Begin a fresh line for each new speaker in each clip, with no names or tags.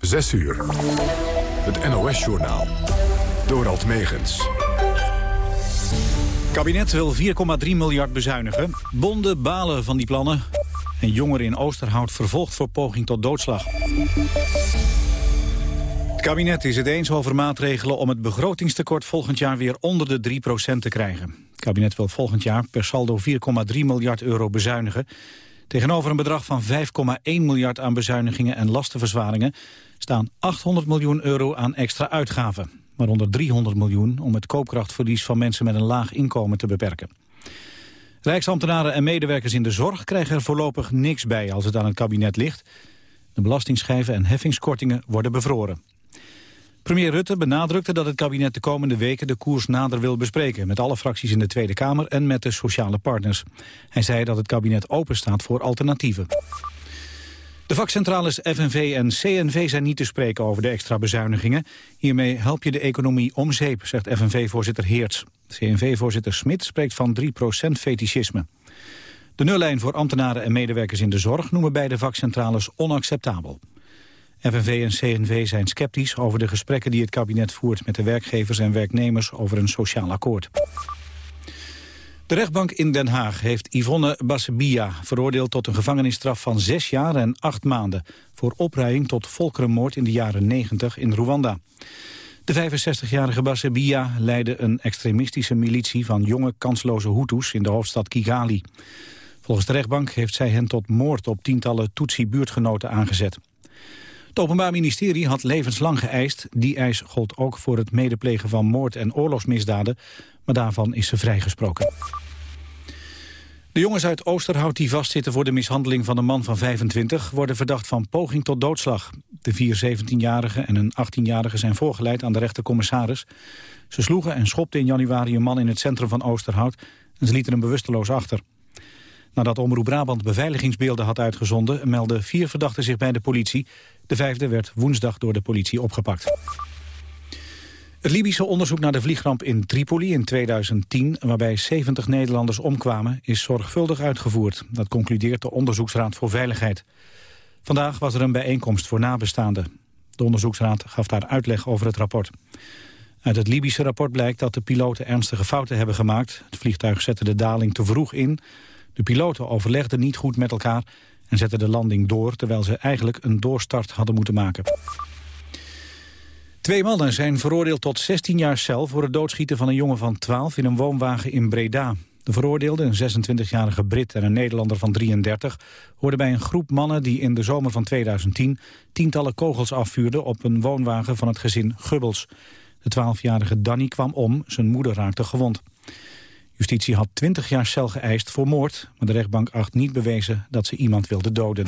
6 uur. Het NOS-journaal. Dorald Megens.
kabinet wil 4,3 miljard bezuinigen. Bonden balen van die plannen. En jongeren in Oosterhout vervolgd voor poging tot doodslag. Het kabinet is het eens over maatregelen om het begrotingstekort volgend jaar weer onder de 3% te krijgen. Het kabinet wil volgend jaar per saldo 4,3 miljard euro bezuinigen. Tegenover een bedrag van 5,1 miljard aan bezuinigingen en lastenverzwaringen staan 800 miljoen euro aan extra uitgaven. Waaronder 300 miljoen om het koopkrachtverlies van mensen met een laag inkomen te beperken. Rijksambtenaren en medewerkers in de zorg krijgen er voorlopig niks bij als het aan het kabinet ligt. De belastingschijven en heffingskortingen worden bevroren. Premier Rutte benadrukte dat het kabinet de komende weken de koers nader wil bespreken... met alle fracties in de Tweede Kamer en met de sociale partners. Hij zei dat het kabinet open staat voor alternatieven. De vakcentrales FNV en CNV zijn niet te spreken over de extra bezuinigingen. Hiermee help je de economie om zeep, zegt FNV-voorzitter Heerts. CNV-voorzitter Smit spreekt van 3% fetischisme. De nullijn voor ambtenaren en medewerkers in de zorg noemen beide vakcentrales onacceptabel. FNV en CNV zijn sceptisch over de gesprekken die het kabinet voert met de werkgevers en werknemers over een sociaal akkoord. De rechtbank in Den Haag heeft Yvonne Bassebia veroordeeld tot een gevangenisstraf van zes jaar en acht maanden voor opruiing tot volkerenmoord in de jaren 90 in Rwanda. De 65-jarige Bassebia leidde een extremistische militie van jonge kansloze Hutus in de hoofdstad Kigali. Volgens de rechtbank heeft zij hen tot moord op tientallen Tutsi-buurtgenoten aangezet. Het Openbaar Ministerie had levenslang geëist. Die eis gold ook voor het medeplegen van moord- en oorlogsmisdaden, maar daarvan is ze vrijgesproken. De jongens uit Oosterhout die vastzitten voor de mishandeling van een man van 25... worden verdacht van poging tot doodslag. De vier 17-jarigen en een 18-jarige zijn voorgeleid aan de rechtercommissaris. Ze sloegen en schopten in januari een man in het centrum van Oosterhout... en ze lieten hem bewusteloos achter. Nadat Omroep Brabant beveiligingsbeelden had uitgezonden... meldden vier verdachten zich bij de politie. De vijfde werd woensdag door de politie opgepakt. Het Libische onderzoek naar de vliegramp in Tripoli in 2010... waarbij 70 Nederlanders omkwamen, is zorgvuldig uitgevoerd. Dat concludeert de Onderzoeksraad voor Veiligheid. Vandaag was er een bijeenkomst voor nabestaanden. De onderzoeksraad gaf daar uitleg over het rapport. Uit het Libische rapport blijkt dat de piloten ernstige fouten hebben gemaakt. Het vliegtuig zette de daling te vroeg in. De piloten overlegden niet goed met elkaar en zetten de landing door... terwijl ze eigenlijk een doorstart hadden moeten maken. Twee mannen zijn veroordeeld tot 16 jaar cel... voor het doodschieten van een jongen van 12 in een woonwagen in Breda. De veroordeelde, een 26-jarige Brit en een Nederlander van 33... hoorden bij een groep mannen die in de zomer van 2010... tientallen kogels afvuurden op een woonwagen van het gezin Gubbels. De 12-jarige Danny kwam om, zijn moeder raakte gewond. Justitie had 20 jaar cel geëist voor moord... maar de rechtbank acht niet bewezen dat ze iemand wilde doden.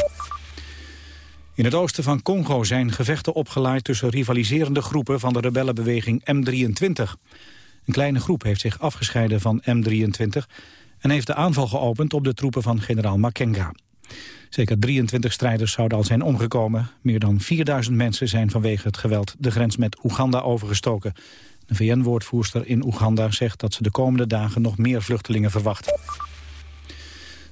In het oosten van Congo zijn gevechten opgeleid tussen rivaliserende groepen van de rebellenbeweging M23. Een kleine groep heeft zich afgescheiden van M23 en heeft de aanval geopend op de troepen van generaal Makenga. Zeker 23 strijders zouden al zijn omgekomen. Meer dan 4000 mensen zijn vanwege het geweld de grens met Oeganda overgestoken. De VN-woordvoerster in Oeganda zegt dat ze de komende dagen nog meer vluchtelingen verwacht.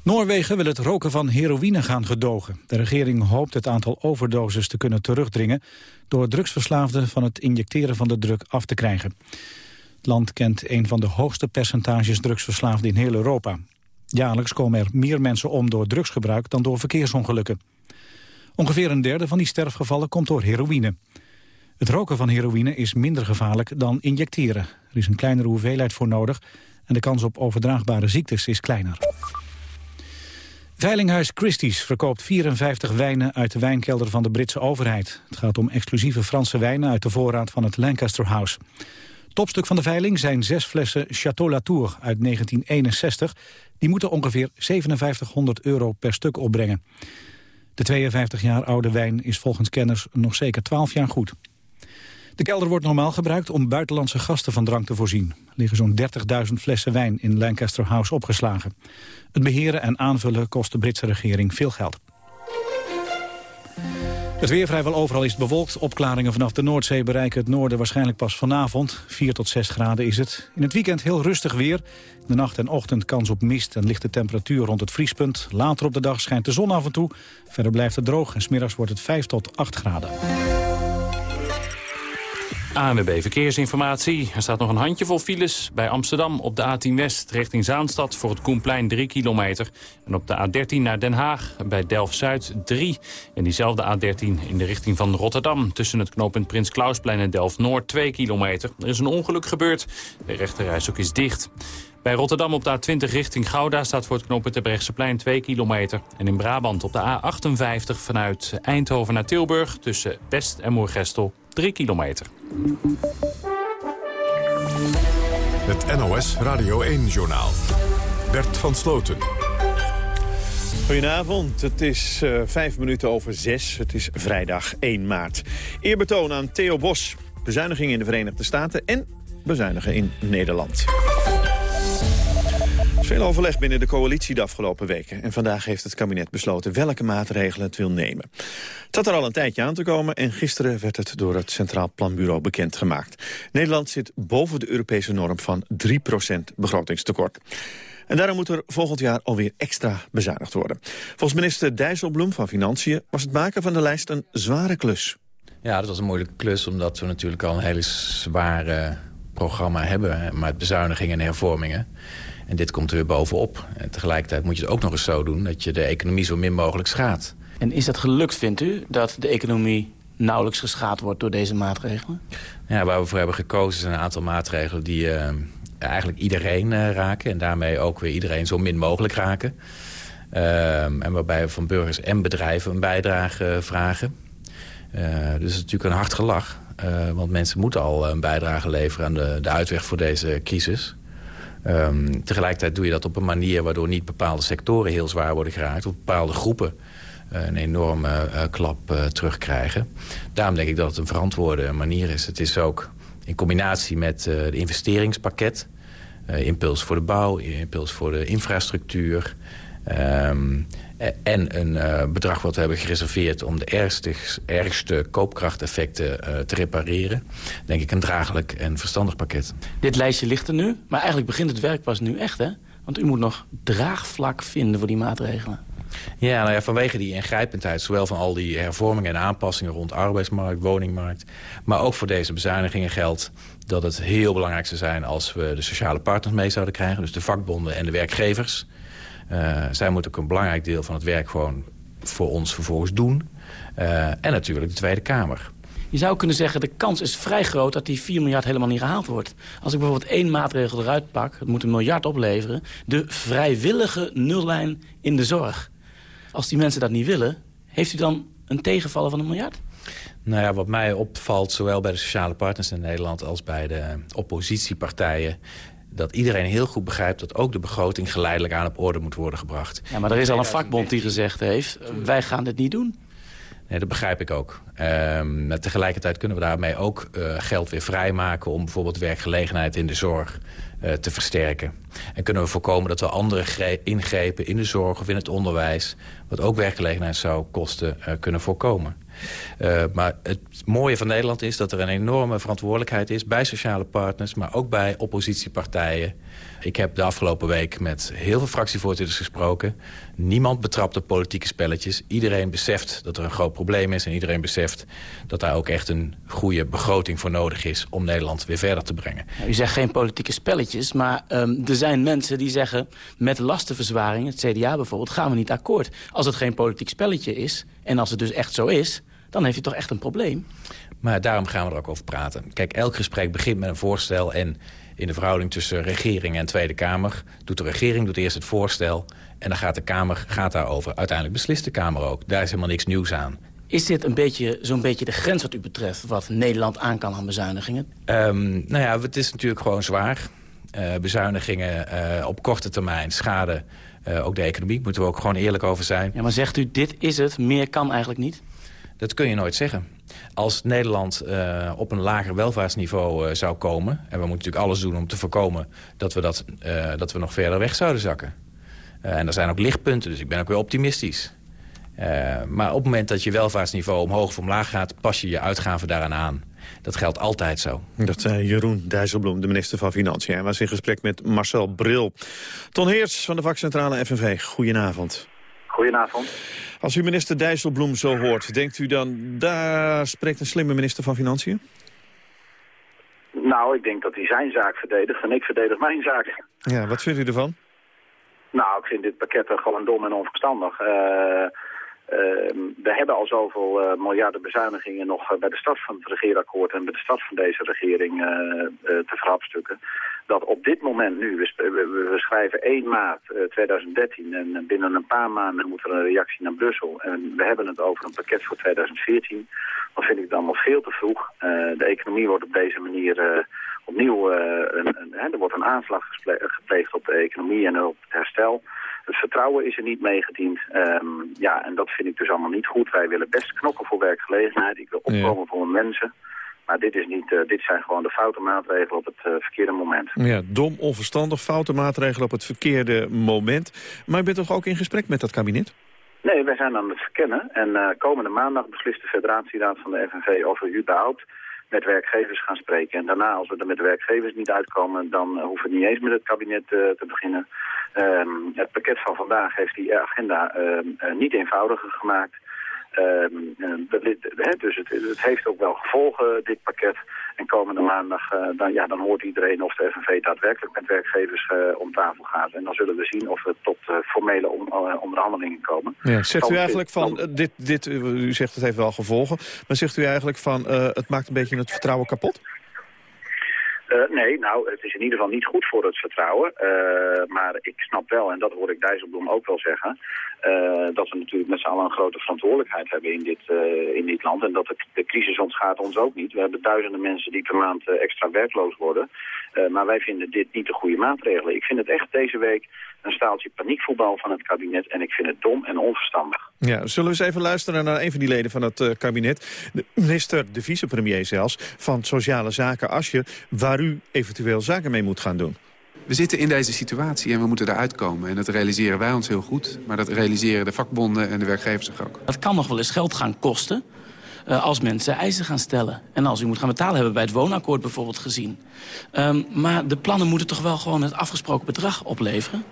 Noorwegen wil het roken van heroïne gaan gedogen. De regering hoopt het aantal overdoses te kunnen terugdringen... door drugsverslaafden van het injecteren van de druk af te krijgen. Het land kent een van de hoogste percentages drugsverslaafden in heel Europa. Jaarlijks komen er meer mensen om door drugsgebruik dan door verkeersongelukken. Ongeveer een derde van die sterfgevallen komt door heroïne. Het roken van heroïne is minder gevaarlijk dan injecteren. Er is een kleinere hoeveelheid voor nodig en de kans op overdraagbare ziektes is kleiner. Veilinghuis Christie's verkoopt 54 wijnen uit de wijnkelder van de Britse overheid. Het gaat om exclusieve Franse wijnen uit de voorraad van het Lancaster House. Topstuk van de veiling zijn zes flessen Chateau Latour uit 1961. Die moeten ongeveer 5700 euro per stuk opbrengen. De 52 jaar oude wijn is volgens kenners nog zeker 12 jaar goed. De kelder wordt normaal gebruikt om buitenlandse gasten van drank te voorzien. Er liggen zo'n 30.000 flessen wijn in Lancaster House opgeslagen. Het beheren en aanvullen kost de Britse regering veel geld. Het weer vrijwel overal is bewolkt. Opklaringen vanaf de Noordzee bereiken het noorden waarschijnlijk pas vanavond. 4 tot 6 graden is het. In het weekend heel rustig weer. De nacht en ochtend kans op mist en lichte temperatuur rond het vriespunt. Later op de dag schijnt de zon af en toe. Verder blijft het droog en smiddags wordt het 5 tot 8 graden.
ANWB Verkeersinformatie. Er staat nog een handjevol files bij Amsterdam op de A10 West richting Zaanstad voor het Koenplein 3 kilometer. En op de A13 naar Den Haag bij Delft-Zuid 3. En diezelfde A13 in de richting van Rotterdam tussen het knooppunt Prins Klausplein en Delft-Noord 2 kilometer. Er is een ongeluk gebeurd. De rechterreis ook is dicht. Bij Rotterdam op de A20 richting Gouda staat voor het knooppunt plein 2 kilometer. En in Brabant op de A58 vanuit Eindhoven naar Tilburg tussen West en Moergestel 3 kilometer.
Het NOS Radio 1-journaal. Bert van Sloten.
Goedenavond, het is uh, vijf minuten over zes. Het is vrijdag 1 maart. Eerbetoon aan Theo Bos. Bezuinigingen in de Verenigde Staten en bezuinigen in Nederland. Veel overleg binnen de coalitie de afgelopen weken. En vandaag heeft het kabinet besloten welke maatregelen het wil nemen. Het zat er al een tijdje aan te komen en gisteren werd het door het Centraal Planbureau bekendgemaakt. Nederland zit boven de Europese norm van 3% begrotingstekort. En daarom moet er volgend jaar alweer extra bezuinigd worden. Volgens minister Dijsselbloem van Financiën was het maken van de lijst een zware klus.
Ja, dat was een moeilijke klus omdat we natuurlijk al een hele zware programma hebben... met bezuinigingen en hervormingen. En dit komt er weer bovenop. En tegelijkertijd moet je het ook nog eens zo doen... dat je de economie zo min mogelijk schaadt.
En is dat gelukt, vindt u, dat de economie nauwelijks geschaad wordt door deze maatregelen?
Ja, waar we voor hebben gekozen zijn een aantal maatregelen die uh, eigenlijk iedereen uh, raken. En daarmee ook weer iedereen zo min mogelijk raken. Uh, en waarbij we van burgers en bedrijven een bijdrage vragen. dus het is natuurlijk een hard gelach. want mensen moeten al een bijdrage leveren aan de, de uitweg voor deze crisis. Um, tegelijkertijd doe je dat op een manier waardoor niet bepaalde sectoren heel zwaar worden geraakt. Of bepaalde groepen uh, een enorme uh, klap uh, terugkrijgen. Daarom denk ik dat het een verantwoorde manier is. Het is ook in combinatie met het investeringspakket. impuls voor de bouw, impuls voor de infrastructuur. Um, en een uh, bedrag wat we hebben gereserveerd om de ergste, ergste koopkrachteffecten uh, te repareren. Denk ik een draaglijk en verstandig pakket.
Dit lijstje ligt er nu, maar eigenlijk begint het werk pas nu echt, hè? Want u moet nog draagvlak vinden voor die maatregelen.
Ja, nou ja, vanwege die ingrijpendheid, zowel van al die hervormingen en aanpassingen rond arbeidsmarkt, woningmarkt, maar ook voor deze bezuinigingen geldt dat het heel belangrijk zou zijn als we de sociale partners mee zouden krijgen, dus de vakbonden en de werkgevers. Uh, zij moeten ook een belangrijk deel van het werk gewoon voor ons vervolgens doen. Uh, en natuurlijk de Tweede Kamer.
Je zou kunnen zeggen, de kans is vrij groot dat die 4 miljard helemaal niet gehaald wordt. Als ik bijvoorbeeld één maatregel eruit pak, het moet een miljard opleveren... de vrijwillige nullijn in de zorg. Als die mensen dat niet willen, heeft u dan een tegenvallen van een miljard?
Nou ja, wat mij opvalt, zowel bij de sociale partners in Nederland... als bij de oppositiepartijen dat iedereen heel goed begrijpt dat ook de begroting geleidelijk aan op orde moet worden gebracht.
Ja, maar er is al een vakbond die gezegd heeft, wij gaan dit niet doen.
Nee, dat begrijp ik ook. Um, tegelijkertijd kunnen we daarmee ook uh, geld weer vrijmaken... om bijvoorbeeld werkgelegenheid in de zorg uh, te versterken. En kunnen we voorkomen dat we andere ingrepen in de zorg of in het onderwijs... wat ook werkgelegenheid zou kosten, uh, kunnen voorkomen. Uh, maar het mooie van Nederland is dat er een enorme verantwoordelijkheid is... bij sociale partners, maar ook bij oppositiepartijen. Ik heb de afgelopen week met heel veel fractievoorzitters gesproken. Niemand betrapt op politieke spelletjes. Iedereen beseft dat er een groot probleem is... en iedereen beseft dat daar ook echt een goede begroting voor nodig is... om Nederland weer verder te brengen.
u zegt geen politieke spelletjes, maar um, er zijn mensen die zeggen... met lastenverzwaring, het CDA bijvoorbeeld, gaan we niet akkoord. Als het geen politiek spelletje is, en als het dus echt zo is dan heeft u toch echt een probleem.
Maar daarom gaan we er ook over praten. Kijk, elk gesprek begint met een voorstel... en in de verhouding tussen regering en Tweede Kamer... doet de regering doet eerst het voorstel... en dan gaat de Kamer gaat daarover. Uiteindelijk beslist de Kamer ook. Daar is helemaal niks nieuws aan.
Is dit een beetje, zo'n beetje de grens wat u betreft... wat Nederland aan kan aan bezuinigingen?
Um, nou ja, het is natuurlijk gewoon zwaar. Uh, bezuinigingen uh, op korte termijn schade uh, ook de economie. Moeten we ook gewoon eerlijk over zijn.
Ja, maar zegt u, dit is het, meer kan eigenlijk niet?
Dat kun je nooit zeggen. Als Nederland uh, op een lager welvaartsniveau uh, zou komen... en we moeten natuurlijk alles doen om te voorkomen dat we, dat, uh, dat we nog verder weg zouden zakken. en er zijn ook lichtpunten, dus ik ben ook weer optimistisch. maar op het moment dat je welvaartsniveau omhoog of omlaag gaat... pas je je uitgaven daaraan aan. Dat geldt altijd zo.
Dat zei Jeroen Dijsselbloem, de minister van Financiën. Hij was in gesprek met Marcel Bril. Ton Heers van de vakcentrale FNV, goedenavond.
Goedenavond.
Als u minister Dijsselbloem zo hoort, denkt u dan... daar spreekt een slimme minister van Financiën?
Nou, ik denk dat hij zijn zaak verdedigt en ik verdedig mijn zaak.
Ja, wat vindt u ervan?
Nou, ik vind dit pakket gewoon dom en onverstandig. Uh, Ehm, we hebben al zoveel uh, miljarden bezuinigingen nog eh, bij de start van het regeerakkoord en bij de start van deze regering te verhapstukken. Dat op dit moment nu, we, we, schrijven 1 maart 2013 en binnen een paar maanden moet er een reactie naar Brussel. En we hebben het over een pakket voor 2014. Dan vind ik het allemaal veel te vroeg. de economie wordt op deze manier opnieuw, een, een, er wordt een aanslag gepleegd op de economie en op het herstel. Het vertrouwen is er niet meegediend. Um, ja, en dat vind ik dus allemaal niet goed. Wij willen best knokken voor werkgelegenheid. Ik wil opkomen voor mijn mensen. Maar dit, is niet, uh, dit zijn gewoon de foute maatregelen op het uh, verkeerde moment.
Ja, dom, onverstandig, foute maatregelen op het verkeerde moment. Maar je bent toch ook in gesprek met dat kabinet?
Nee, wij zijn aan het verkennen. En uh, komende maandag beslist de federatieraad van de FNV over überhaupt met werkgevers gaan spreken. En daarna, als we er met de werkgevers niet uitkomen, dan hoeven we niet eens met het kabinet te beginnen. Um, het pakket van vandaag heeft die agenda uh, niet eenvoudiger gemaakt. Um, dus het, het, heeft ook wel gevolgen, dit pakket. En komende maandag, uh, dan, ja, dan hoort iedereen of de FNV daadwerkelijk met werkgevers uh, om tafel gaat. En dan zullen we zien of we tot uh, formele onderhandelingen komen.
Ja, zegt u eigenlijk van, dit, dit, u zegt het heeft wel gevolgen, maar zegt u eigenlijk van, het maakt een beetje het vertrouwen kapot?
Uh, nee, nou, het is in ieder geval niet goed voor het vertrouwen. Uh, maar ik snap wel, en dat hoor ik Dijsselbloem ook wel zeggen... Uh, dat we natuurlijk met z'n allen een grote verantwoordelijkheid hebben in dit, in dit land. En dat de, de, crisis ontgaat ons ook niet. We hebben duizenden mensen die per maand extra werkloos worden. maar wij vinden dit niet de goede maatregelen. Ik vind het echt deze week een staaltje paniekvoetbal van het kabinet. En ik vind het dom en onverstandig.
Ja, zullen we eens even luisteren naar een van die leden van het kabinet. De minister, de vicepremier zelfs, van Sociale Zaken Asje... waar u eventueel zaken mee moet gaan doen.
We zitten in deze situatie en we moeten eruit komen. En dat realiseren wij ons heel goed. Maar dat realiseren de vakbonden en de werkgevers zich ook.
Dat kan nog wel eens geld gaan kosten uh, als mensen eisen gaan stellen. En als u moet gaan betalen, hebben we bij het woonakkoord bijvoorbeeld gezien. Um, maar de plannen moeten toch wel gewoon het afgesproken bedrag opleveren?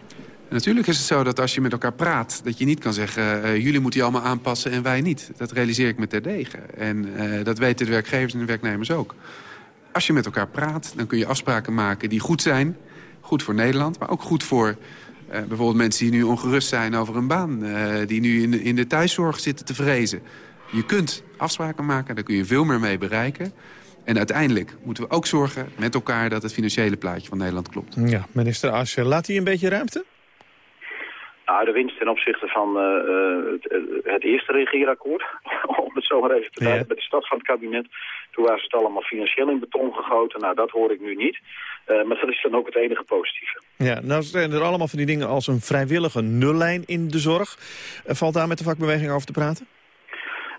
natuurlijk is het zo dat als je met elkaar praat... dat je niet kan zeggen, uh, jullie moeten je allemaal aanpassen en wij niet. Dat realiseer ik me terdege. En uh, dat weten de werkgevers en de werknemers ook. Als je met elkaar praat, dan kun je afspraken maken die goed zijn. Goed voor Nederland, maar ook goed voor... Uh, bijvoorbeeld mensen die nu ongerust zijn over een baan. die nu in de, in de thuiszorg zitten te vrezen. Je kunt afspraken maken, daar kun je veel meer mee bereiken. En uiteindelijk moeten we ook zorgen met elkaar dat het financiële plaatje van Nederland klopt.
Ja, minister Ascher, laat hij een beetje ruimte?
Nou, de winst ten opzichte van uh, het, het, eerste regeerakkoord, om het zo maar even te duiden, bij de stad van het kabinet. Toen waren ze het allemaal financieel in beton gegoten. Nou, dat hoor ik nu niet. Uh, maar dat is dan ook het enige positieve.
Ja, nou zijn er allemaal van die dingen als een vrijwillige nullijn in de zorg. valt daar met de vakbeweging over te praten?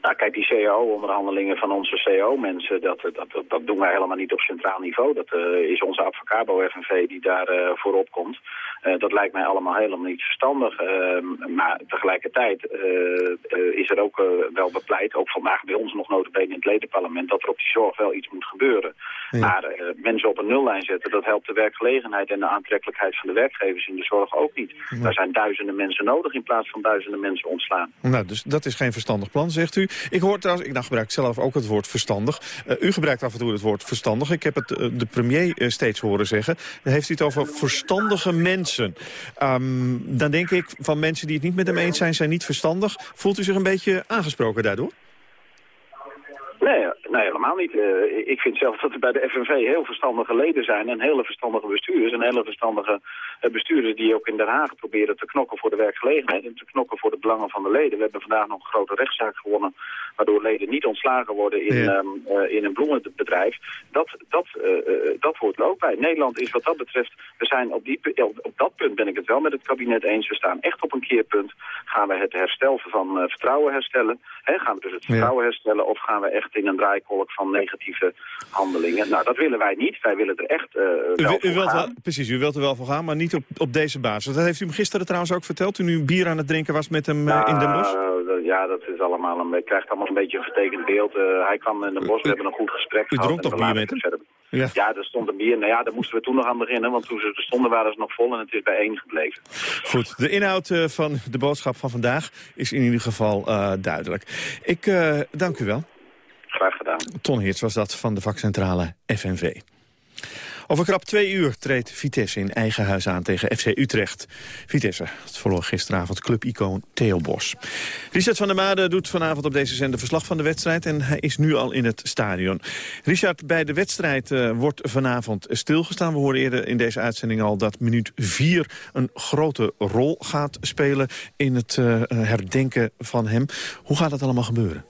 Nou, kijk, die cao-onderhandelingen van onze cao-mensen, dat, dat, dat, doen wij helemaal niet op centraal niveau. Dat uh, is onze Advocabo-FNV die daar uh, voorop komt. Uh, dat lijkt mij allemaal helemaal niet verstandig. Ehm, maar tegelijkertijd is er ook wel bepleit, ook vandaag bij ons nog notabene in het ledenparlement, dat er op die zorg wel iets moet gebeuren. Maar mensen op een nullijn zetten, dat helpt de werkgelegenheid en de aantrekkelijkheid van de werkgevers in de zorg ook niet. Ja. Daar zijn duizenden mensen nodig in plaats van duizenden mensen ontslaan.
Nou, dus dat is geen verstandig plan, zegt u. Ik hoor trouwens, ik nou gebruik zelf ook het woord verstandig. Uh, u gebruikt af en toe het woord verstandig. Ik heb het uh, de premier uh, steeds horen zeggen. Dan heeft u het over verstandige mensen. Um, dan denk ik van mensen die het niet met hem eens zijn, zijn niet verstandig. Voelt u zich een beetje aangesproken daardoor?
Nee, nee, helemaal niet. Uh, ik vind zelf dat er bij de FNV heel verstandige leden zijn en hele verstandige bestuurders. En hele verstandige uh, bestuurders die ook in Den Haag proberen te knokken voor de werkgelegenheid en te knokken voor de belangen van de leden. We hebben vandaag nog een grote rechtszaak gewonnen waardoor leden niet ontslagen worden in, ja. um, uh, in een bloemenbedrijf. Dat, dat, dat hoort er ook bij. Nederland is wat dat betreft, we zijn op, die, op dat punt ben ik het wel met het kabinet eens. We staan echt op een keerpunt. Gaan we het herstel van vertrouwen herstellen? Hè, gaan we dus het vertrouwen ja. herstellen of gaan we echt in een draaikolk van negatieve handelingen. Nou, dat willen wij niet. Wij willen er echt uh, wel
u, u wilt wel, Precies, u wilt er wel voor gaan, maar niet op, op deze basis. Dat heeft u hem gisteren trouwens ook verteld, toen u een bier aan het drinken was met hem uh, in Den Bosch?
Ja, dat is allemaal een, krijgt allemaal een beetje een vertekend beeld. hij kwam in Den Bosch, we hebben een goed gesprek
u gehad. U dronk toch bier met hem?
Ja. ja, er stond een bier. Nou ja, daar moesten we toen nog aan beginnen, want toen ze er stonden waren ze nog vol en het is bij één gebleven.
Goed, de inhoud van de boodschap van vandaag is in ieder geval uh, duidelijk. Ik uh, dank u wel.
Graag gedaan.
Ton Heerts was dat van de vakcentrale FNV. Over krap twee uur treedt Vitesse in eigen huis aan tegen FC Utrecht. Vitesse, het verloor gisteravond clubicoon Theo Bos. Richard van der Made doet vanavond op deze zender verslag van de wedstrijd... en hij is nu al in het stadion. Richard, bij de wedstrijd uh, wordt vanavond stilgestaan. We hoorden eerder in deze uitzending al dat minuut vier een grote rol gaat spelen... in het uh, herdenken van hem. Hoe gaat dat allemaal gebeuren?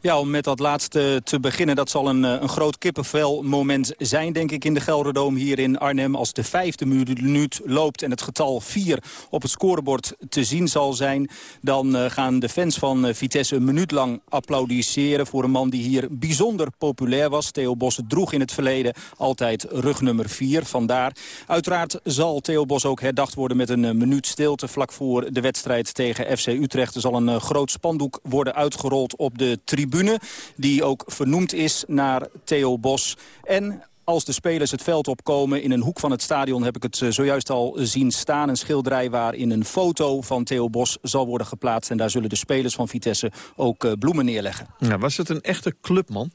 Ja, om met dat laatste te beginnen. Dat zal een, eh, een groot kippenvel-moment zijn, denk ik, in de Gelderdoom hier in Arnhem. Als de vijfde minuut loopt en het getal 4 op het scorebord te zien zal zijn... dan uh, gaan de fans van uh, Vitesse een minuut lang applaudisseren... voor een man die hier bijzonder populair was. Theo Bos droeg in het verleden altijd rug nummer 4. Vandaar. Uiteraard zal Theo Bos ook herdacht worden met een minuut stilte... vlak voor de wedstrijd tegen FC Utrecht. Er zal een groot spandoek worden uitgerold op de tribune tribune. Die ook vernoemd is naar Theo Bos. En als de spelers het veld opkomen in een hoek van het stadion... heb ik het eh, zojuist al zien staan. Een schilderij waarin een foto van Theo Bos zal worden geplaatst. En daar zullen de spelers van Vitesse ook eh, bloemen neerleggen.
Ja, was het een echte clubman?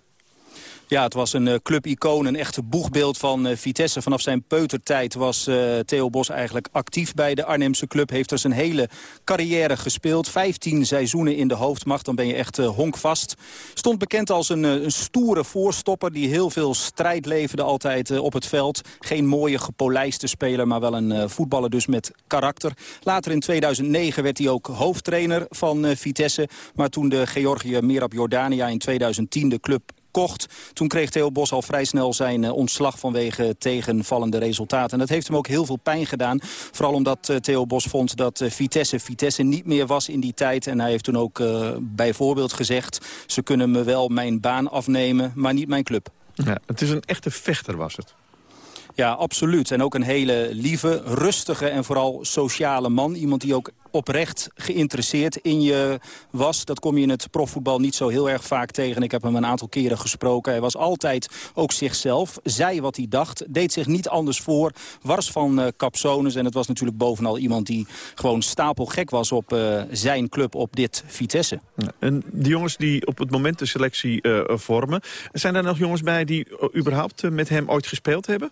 Ja, het was een uh, clubicoon, een echte boegbeeld van uh, Vitesse. Vanaf zijn peutertijd was uh, Theo Bos eigenlijk actief bij de Arnhemse club. Heeft er zijn hele carrière gespeeld. 15 seizoenen in de hoofdmacht, dan ben je echt honkvast. Stond bekend als een, een, stoere voorstopper die heel veel strijd leverde altijd op het veld. Geen mooie gepolijste speler, maar wel een voetballer dus met karakter. Later in 2009 werd hij ook hoofdtrainer van Vitesse. Maar toen de Georgië Merab Jordania in 2010 de club Toen kreeg Theo Bos al vrij snel zijn uh, ontslag vanwege tegenvallende resultaten. En dat heeft hem ook heel veel pijn gedaan. Vooral omdat uh, Theo Bos vond dat uh, Vitesse Vitesse niet meer was in die tijd. En hij heeft toen ook bijvoorbeeld gezegd... ze kunnen me wel mijn baan afnemen, maar niet mijn club.
Ja, het is een echte vechter was het.
Ja, absoluut. En ook een hele lieve, rustige en vooral sociale man. Iemand die ook oprecht geïnteresseerd in je was. Dat kom je in het profvoetbal niet zo heel erg vaak tegen. Ik heb hem een aantal keren gesproken. Hij was altijd ook zichzelf, zei wat hij dacht, deed zich niet anders voor. Wars van uh, capsones en het was natuurlijk bovenal iemand die gewoon stapelgek was op uh, zijn club, op dit Vitesse.
En die jongens die op het moment de selectie uh, vormen, zijn er nog jongens bij die überhaupt met hem ooit gespeeld hebben?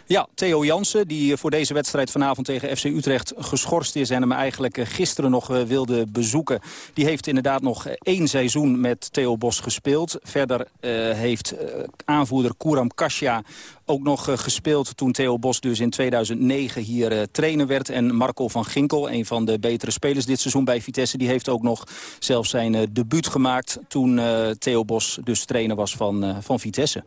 Ja, Theo Jansen, die voor deze wedstrijd vanavond tegen FC Utrecht geschorst is... en hem eigenlijk gisteren nog wilde bezoeken. Die heeft inderdaad nog één seizoen met Theo Bos gespeeld. Verder heeft aanvoerder Kuram Kasia ook nog gespeeld toen Theo Bos dus in 2009 hier trainer werd. En Marco van Ginkel, een van de betere spelers dit seizoen bij Vitesse... die heeft ook nog zelfs zijn debuut gemaakt toen Theo Bos dus trainer was van, van Vitesse.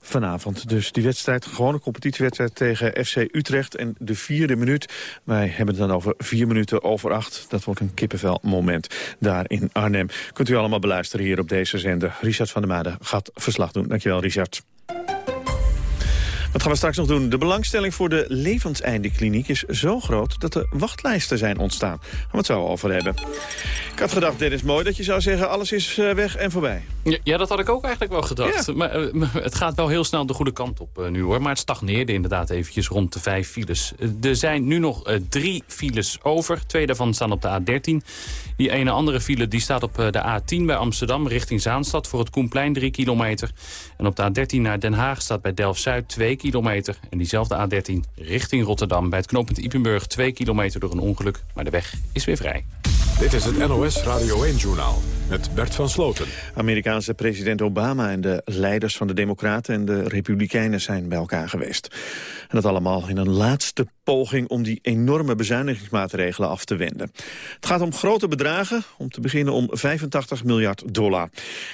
Vanavond dus die wedstrijd, gewone competitiewedstrijd tegen FC Utrecht. En de vierde minuut, wij hebben het dan over vier minuten over acht. Dat wordt een kippenvel moment daar in Arnhem. Kunt u allemaal beluisteren hier op deze zender. Richard van der Made gaat verslag doen. Dankjewel, Richard. Wat gaan we straks nog doen? De belangstelling voor de levenseindekliniek is zo groot... dat er wachtlijsten zijn ontstaan. Gaan we het zo over hebben. Ik had gedacht, dit is mooi dat je zou zeggen... alles is eh, weg en voorbij.
Ja, dat had ik ook eigenlijk wel gedacht. Ja. Maar uh, het gaat wel heel snel de goede kant op uh, nu hoor. Maar het stagneerde inderdaad eventjes rond de vijf files. er zijn nu nog drie files over. Twee daarvan staan op de A13. Die ene andere file die staat op de A10 bij Amsterdam... richting Zaanstad voor het Koenplein 3 kilometer. En op de A13 naar Den Haag staat bij Delft-Zuid 2 kilometer. En diezelfde A13 richting Rotterdam bij het knooppunt Ipenburg 2 kilometer door een ongeluk. Maar de weg is weer vrij.
Dit is het NOS Radio 1-journaal met Bert van Sloten.
Amerikaanse president Obama en de leiders van de Democraten en de Republikeinen zijn bij elkaar geweest. En dat allemaal in een laatste poging om die enorme bezuinigingsmaatregelen af te wenden. Het gaat om grote bedragen, om te beginnen om 85 miljard dollar.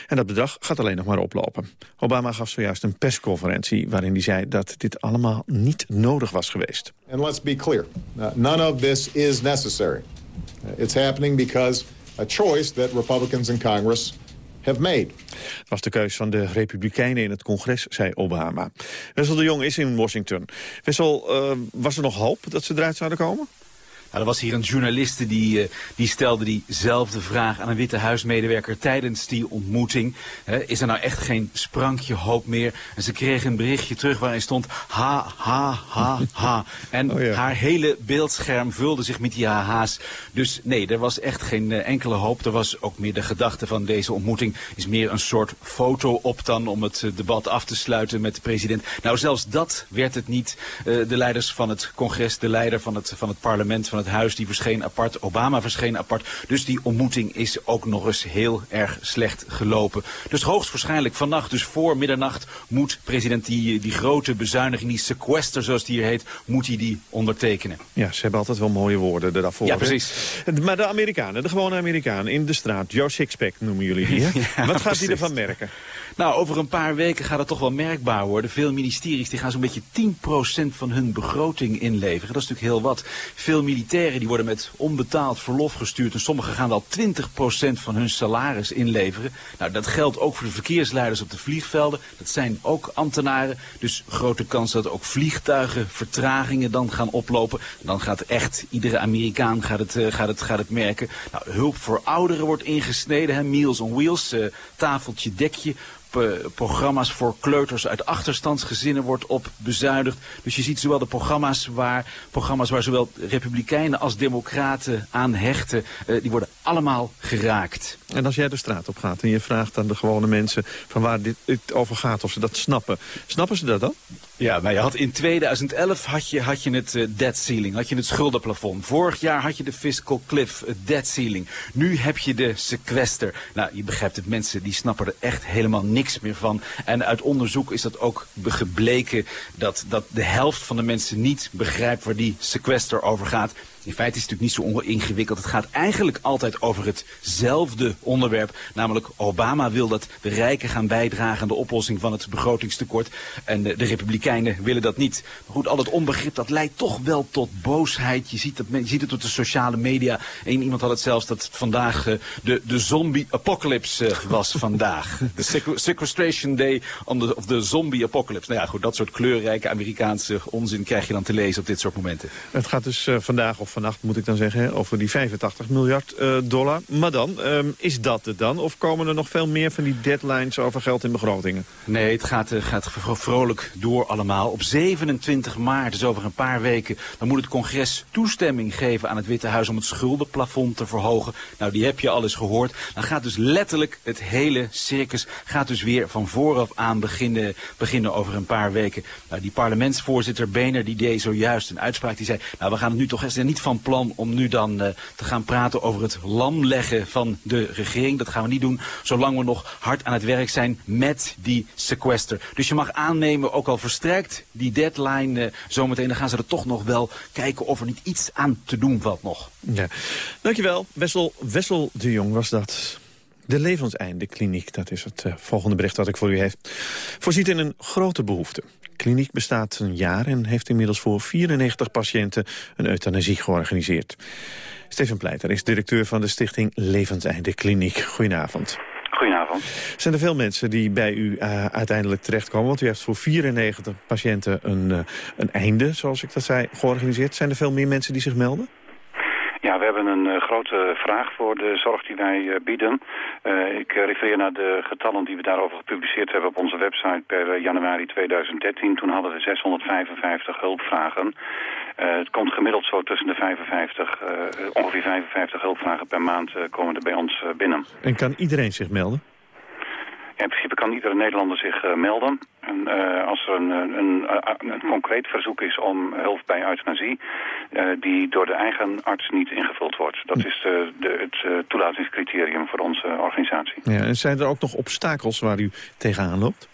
En dat bedrag gaat alleen nog maar oplopen. Obama gaf zojuist een persconferentie waarin hij zei dat dit allemaal niet nodig was geweest.
And let's be clear, none of this is necessary. Uh, it's happening because a choice that Republicans in Congress have made.
Het was de keus van de Republikeinen in het congres, zei Obama. Wessel de Jong is in Washington. Wessel, uh, was er nog hoop dat ze eruit zouden komen?
Nou, er was hier een journaliste die, uh, die stelde diezelfde vraag aan een Witte Huismedewerker tijdens die ontmoeting. is er nou echt geen sprankje hoop meer? En ze kreeg een berichtje terug waarin stond ha, ha, ha, ha. En oh haar hele beeldscherm vulde zich met die haha's. Dus nee, er was echt geen uh, enkele hoop. Er was ook meer de gedachte van deze ontmoeting is meer een soort foto op dan om het uh, debat af te sluiten met de president. Nou, zelfs dat werd het niet. De leiders van het congres, de leider van het, van het parlement, van het huis, die verscheen apart. Obama verscheen apart. Dus die ontmoeting is ook nog eens heel erg slecht gelopen. Dus hoogstwaarschijnlijk vannacht, dus voor middernacht, moet president die, die grote bezuiniging, die sequester zoals die hier heet, moet hij die ondertekenen.
Ja, ze hebben altijd wel mooie woorden daarvoor.
Ja, precies.
Maar de Amerikanen, de gewone Amerikanen in de straat, Joe Sixpack noemen jullie hier. ja, Wat gaat hij ervan merken?
Nou, over een paar weken gaat het toch wel merkbaar worden. Veel ministeries die gaan zo'n beetje 10% van hun begroting inleveren. Dat is natuurlijk heel wat. Veel militairen die worden met onbetaald verlof gestuurd. En sommigen gaan wel 20% van hun salaris inleveren. Nou, dat geldt ook voor de verkeersleiders op de vliegvelden. Dat zijn ook ambtenaren. Dus grote kans dat ook vliegtuigen vertragingen dan gaan oplopen. Dan gaat echt iedere Amerikaan gaat het, uh, gaat het, gaat het merken. Nou, hulp voor ouderen wordt ingesneden. Meals on Wheels, uh, tafeltje, dekje programma's voor kleuters uit achterstandsgezinnen wordt op bezuinigd. Dus je ziet zowel de programma's waar, programma's waar zowel republikeinen als democraten aan hechten, uh, die worden allemaal geraakt.
En als jij de straat op gaat en je vraagt aan de gewone mensen van waar dit over gaat, of ze dat snappen. Snappen ze dat dan?
Ja, maar je had in 2011 had je, had je het uh, debt ceiling, had je het schuldenplafond. Vorig jaar had je de fiscal cliff, het debt ceiling. Nu heb je de sequester. Nou, je begrijpt het, mensen die snappen er echt helemaal niks meer van. En uit onderzoek is dat ook gebleken dat, dat de helft van de mensen niet begrijpt waar die sequester over gaat. In feite is het natuurlijk niet zo ingewikkeld. Het gaat eigenlijk altijd over hetzelfde onderwerp. Namelijk Obama wil dat de rijken gaan bijdragen aan de oplossing van het begrotingstekort. En de, Republikeinen willen dat niet. Maar goed, al het onbegrip dat leidt toch wel tot boosheid. Je ziet, dat, je ziet het op de sociale media. Eén iemand had het zelfs dat vandaag uh, de, de zombie apocalypse uh, was vandaag. De sequestration day of de zombie apocalypse. Nou ja, goed, dat soort kleurrijke Amerikaanse onzin krijg je dan te lezen op dit soort momenten.
Het gaat dus uh, vandaag of vannacht moet ik dan zeggen, over die 85 miljard uh, dollar. Maar dan, um, is dat het dan? Of komen er nog veel meer van die deadlines over geld in begrotingen?
Nee, het gaat, uh, gaat vrolijk door allemaal. Op 27 maart, dus over een paar weken, dan moet het congres toestemming geven aan het Witte Huis om het schuldenplafond te verhogen. Nou, die heb je al eens gehoord. Dan gaat dus letterlijk het hele circus gaat dus weer van vooraf aan beginnen, beginnen over een paar weken. Nou, die parlementsvoorzitter Bener die deed zojuist een uitspraak. Die zei, nou, we gaan het nu toch eens niet van plan om nu dan uh, te gaan praten over het lamleggen van de regering. Dat gaan we niet doen zolang we nog hard aan het werk zijn met die sequester. Dus je mag aannemen, ook al verstrekt die deadline uh, zometeen, dan gaan ze er toch nog wel kijken of er niet iets aan te doen valt nog.
Ja. Dankjewel. Wessel, Wessel de Jong was dat. De Levenseinde Kliniek, dat is het uh, volgende bericht dat ik voor u heb, voorziet in een grote behoefte kliniek bestaat een jaar en heeft inmiddels voor 94 patiënten een euthanasie georganiseerd. Steven Pleiter is directeur van de stichting Levenseinde Kliniek. Goedenavond.
Goedenavond.
Zijn er veel mensen die bij u uh, uiteindelijk terechtkomen? Want u heeft voor 94 patiënten een, uh, een einde, zoals ik dat zei, georganiseerd. Zijn er veel meer mensen die zich melden?
Ja, we hebben een uh, grote vraag voor de zorg die wij uh, bieden. Uh, ik refereer naar de getallen die we daarover gepubliceerd hebben op onze website per januari 2013. Toen hadden we 655 hulpvragen. het komt gemiddeld zo tussen de 55, ongeveer 55 hulpvragen per maand komen er bij ons binnen.
En kan iedereen zich melden?
In principe kan iedere Nederlander zich uh, melden. En, uh, als er een, een, een, een, concreet verzoek is om hulp bij euthanasie... Die door de eigen arts niet ingevuld wordt. Dat is de, het toelatingscriterium voor onze organisatie.
Ja, en zijn er ook nog obstakels waar u tegenaan loopt?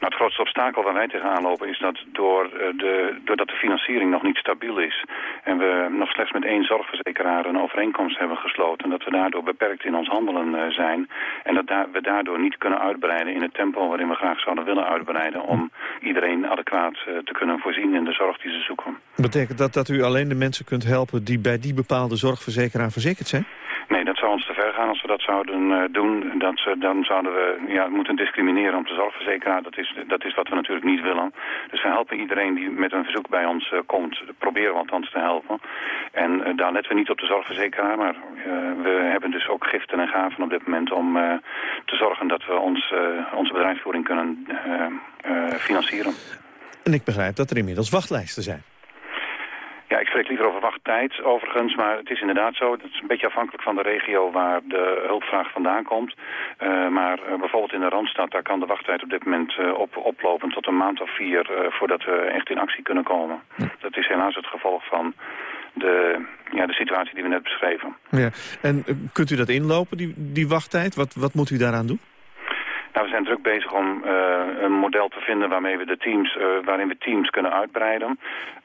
Nou, het grootste obstakel waar wij tegenaan lopen is dat door eh, de, doordat de financiering nog niet stabiel is... en we nog slechts met één zorgverzekeraar een overeenkomst hebben gesloten... dat we daardoor beperkt in ons handelen uh, zijn... en dat da we daardoor niet kunnen uitbreiden in het tempo waarin we graag zouden willen uitbreiden... om iedereen adequaat uh, te kunnen voorzien in de zorg die ze zoeken.
Betekent dat dat u alleen de mensen kunt helpen die bij die bepaalde zorgverzekeraar verzekerd zijn?
Ons te ver gaan als we dat zouden uh, doen. Dat dan zouden we ja, moeten discrimineren om de zorgverzekeraar. Dat is, dat is wat we natuurlijk niet willen. Dus we helpen iedereen die met een verzoek bij ons uh, komt. Proberen we althans te helpen. En uh, daar letten we niet op de zorgverzekeraar. Maar we hebben dus ook giften en gaven op dit moment om te zorgen dat we ons, onze bedrijfsvoering kunnen financieren.
En ik begrijp dat er inmiddels wachtlijsten zijn.
Ja, ik spreek liever over wachttijd overigens, maar het is inderdaad zo. Het is een beetje afhankelijk van de regio waar de hulpvraag vandaan komt. Uh, maar uh, bijvoorbeeld in de Randstad, daar kan de wachttijd op dit moment uh, op, oplopen tot een maand of vier voordat we echt in actie kunnen komen. Dat is helaas het gevolg van de, ja, de situatie die we net beschreven.
Ja. En kunt u dat inlopen, die, die wachttijd? Wat, wat moet u daaraan doen?
Nou, we zijn druk bezig om uh, een model te vinden waarmee we de teams, uh, waarin we teams kunnen uitbreiden.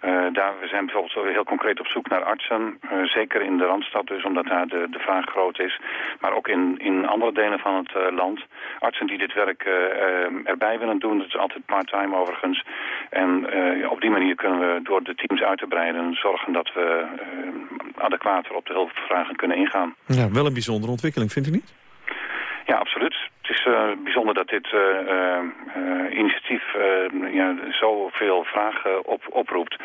Uh, daar, we zijn bijvoorbeeld heel concreet op zoek naar artsen, zeker in de Randstad dus, omdat daar de, de vraag groot is. Maar ook in, in andere delen van het land. Artsen die dit werk erbij willen doen, dat is altijd part-time overigens. En op die manier kunnen we door de teams uit te breiden zorgen dat we adequater op de hulpvragen kunnen ingaan.
Ja, wel een bijzondere ontwikkeling, vindt u niet?
Ja, absoluut. Het is uh, bijzonder dat dit uh, uh, initiatief ja, zoveel vragen op, oproept.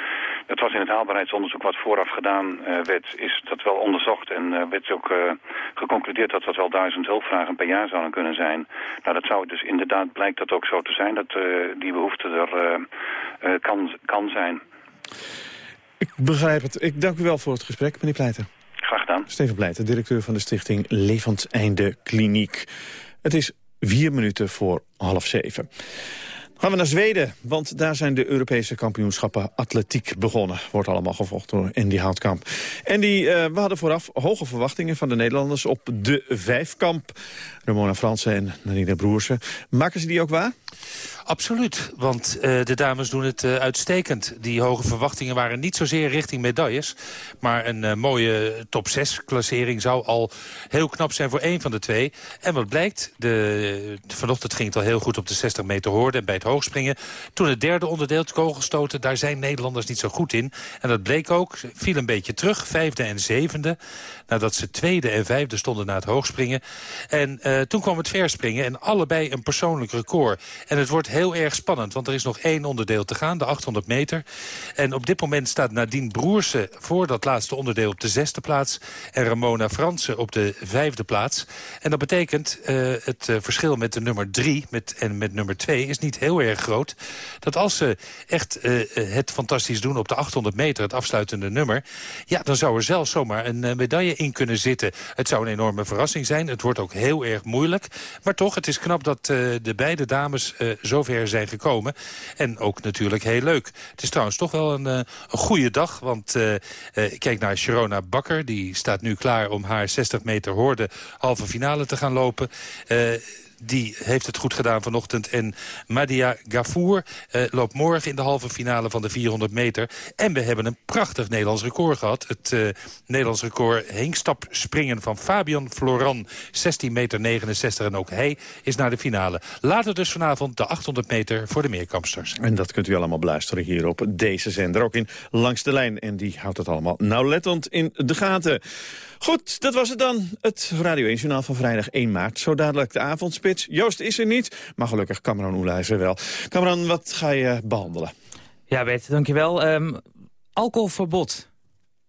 Het was in het haalbaarheidsonderzoek wat vooraf gedaan werd, is dat wel onderzocht en werd ook geconcludeerd dat dat wel duizend hulpvragen per jaar zouden kunnen zijn. Nou, dat zou dus inderdaad, blijkt dat ook zo te zijn, dat die behoefte er kan, kan zijn.
Ik begrijp het. Ik dank u wel voor het gesprek, meneer Pleiter. Steven Pleiter, directeur van de stichting Levend Einde Kliniek. Het is vier minuten voor half zeven. Gaan we naar Zweden, want daar zijn de Europese kampioenschappen atletiek begonnen. Wordt allemaal gevolgd door Andy Houtkamp. Die, uh, we hadden vooraf hoge verwachtingen van de Nederlanders op de vijfkamp. Ramona Fransen en Narina Broersen. Maken ze die ook waar?
Absoluut, want uh, de dames doen het uh, uitstekend. Die hoge verwachtingen waren niet zozeer richting medailles... maar een uh, mooie top 6-klassering zou al heel knap zijn voor één van de twee. En wat blijkt, de, vanochtend ging het al heel goed op de 60 meter hoorde... en bij het hoogspringen. Toen het derde onderdeel, het kogelstoten, daar zijn Nederlanders niet zo goed in. En dat bleek ook, viel een beetje terug, vijfde en zevende... nadat ze tweede en vijfde stonden na het hoogspringen. En toen kwam het verspringen en allebei een persoonlijk record. En het wordt heel erg spannend, want er is nog één onderdeel te gaan, de 800 meter. En op dit moment staat Nadine Broersen voor dat laatste onderdeel op de zesde plaats... en Ramona Fransen op de vijfde plaats. En dat betekent, uh, het uh, verschil met de nummer drie met, en met nummer twee is niet heel erg groot. Dat als ze echt het fantastisch doen op de 800 meter, het afsluitende nummer... ja, dan zou er zelfs zomaar een medaille in kunnen zitten. Het zou een enorme verrassing zijn. Het wordt ook heel erg moeilijk. Maar toch, het is knap dat de beide dames zover zover zijn gekomen. En ook natuurlijk heel leuk. Het is trouwens toch wel een, een goede dag. Want uh, uh, kijk naar Sharona Bakker. Die staat nu klaar om haar 60 meter hoorde halve finale te gaan lopen. Die heeft het goed gedaan vanochtend. En Madia Gafour uh, loopt morgen in de halve finale van de 400 meter. En we hebben een prachtig Nederlands record gehad. Het uh, Nederlands record heenstap springen van Fabian Floran. 16 meter 69 en ook hij is naar de finale. Later dus vanavond de 800 meter voor de meerkampsters.
En dat kunt u allemaal beluisteren hier op deze zender. Ook in Langs de Lijn. En die houdt het allemaal nauwlettend in de gaten. Goed, dat was het dan. Het Radio 1 Journaal van vrijdag 1 maart. Zo dadelijk de Joost is er niet, maar gelukkig Cameron Oela is er wel. Cameron, wat ga je behandelen?
Ja, Bert, dankjewel. Um, alcoholverbod.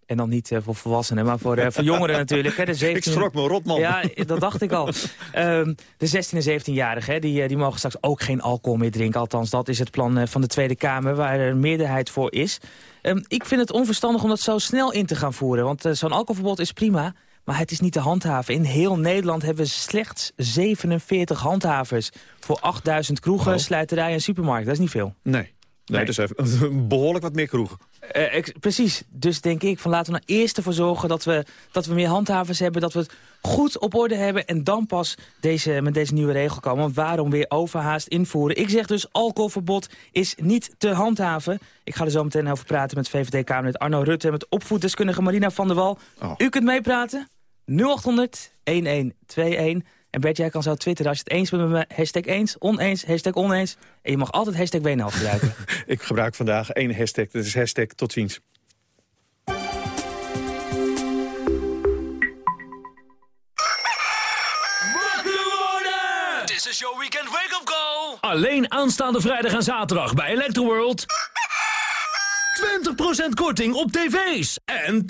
En dan niet uh, voor volwassenen, maar voor, uh, voor jongeren natuurlijk. Hè, de
17... Ik schrok me rot, man.
Ja, dat dacht ik al. Um, de 16 en 17-jarigen die, die mogen straks ook geen alcohol meer drinken. Althans, dat is het plan van de Tweede Kamer, waar er een meerderheid voor is. Um, ik vind het onverstandig om dat zo snel in te gaan voeren. Want uh, zo'n alcoholverbod is prima, maar het is niet te handhaven. In heel Nederland hebben we slechts 47 handhavers... voor 8000 kroegen, oh. slijterijen en supermarkten. Dat is niet veel.
Nee. Nee, dus even, behoorlijk wat meer kroegen.
Uh, ik, precies. Dus denk ik, van laten we nou eerst ervoor zorgen dat we, dat we meer handhavers hebben. Dat we het goed op orde hebben. En dan pas deze, met deze nieuwe regel komen. Want waarom weer overhaast invoeren? Ik zeg dus, alcoholverbod is niet te handhaven. Ik ga er zo meteen over praten met VVD-Kamerlid Arno Rutte... en met opvoeddeskundige Marina van der Wal. Oh. U kunt meepraten. 0800 1121. En Bert, jij kan zo twitteren als je het eens bent met me. Hashtag eens, oneens, hashtag oneens. En je mag altijd hashtag BNL gebruiken.
ik gebruik vandaag één hashtag. Dat is hashtag tot ziens.
This is your weekend wake-up call. Alleen aanstaande vrijdag en zaterdag bij Electro World. 20% korting op tv's. En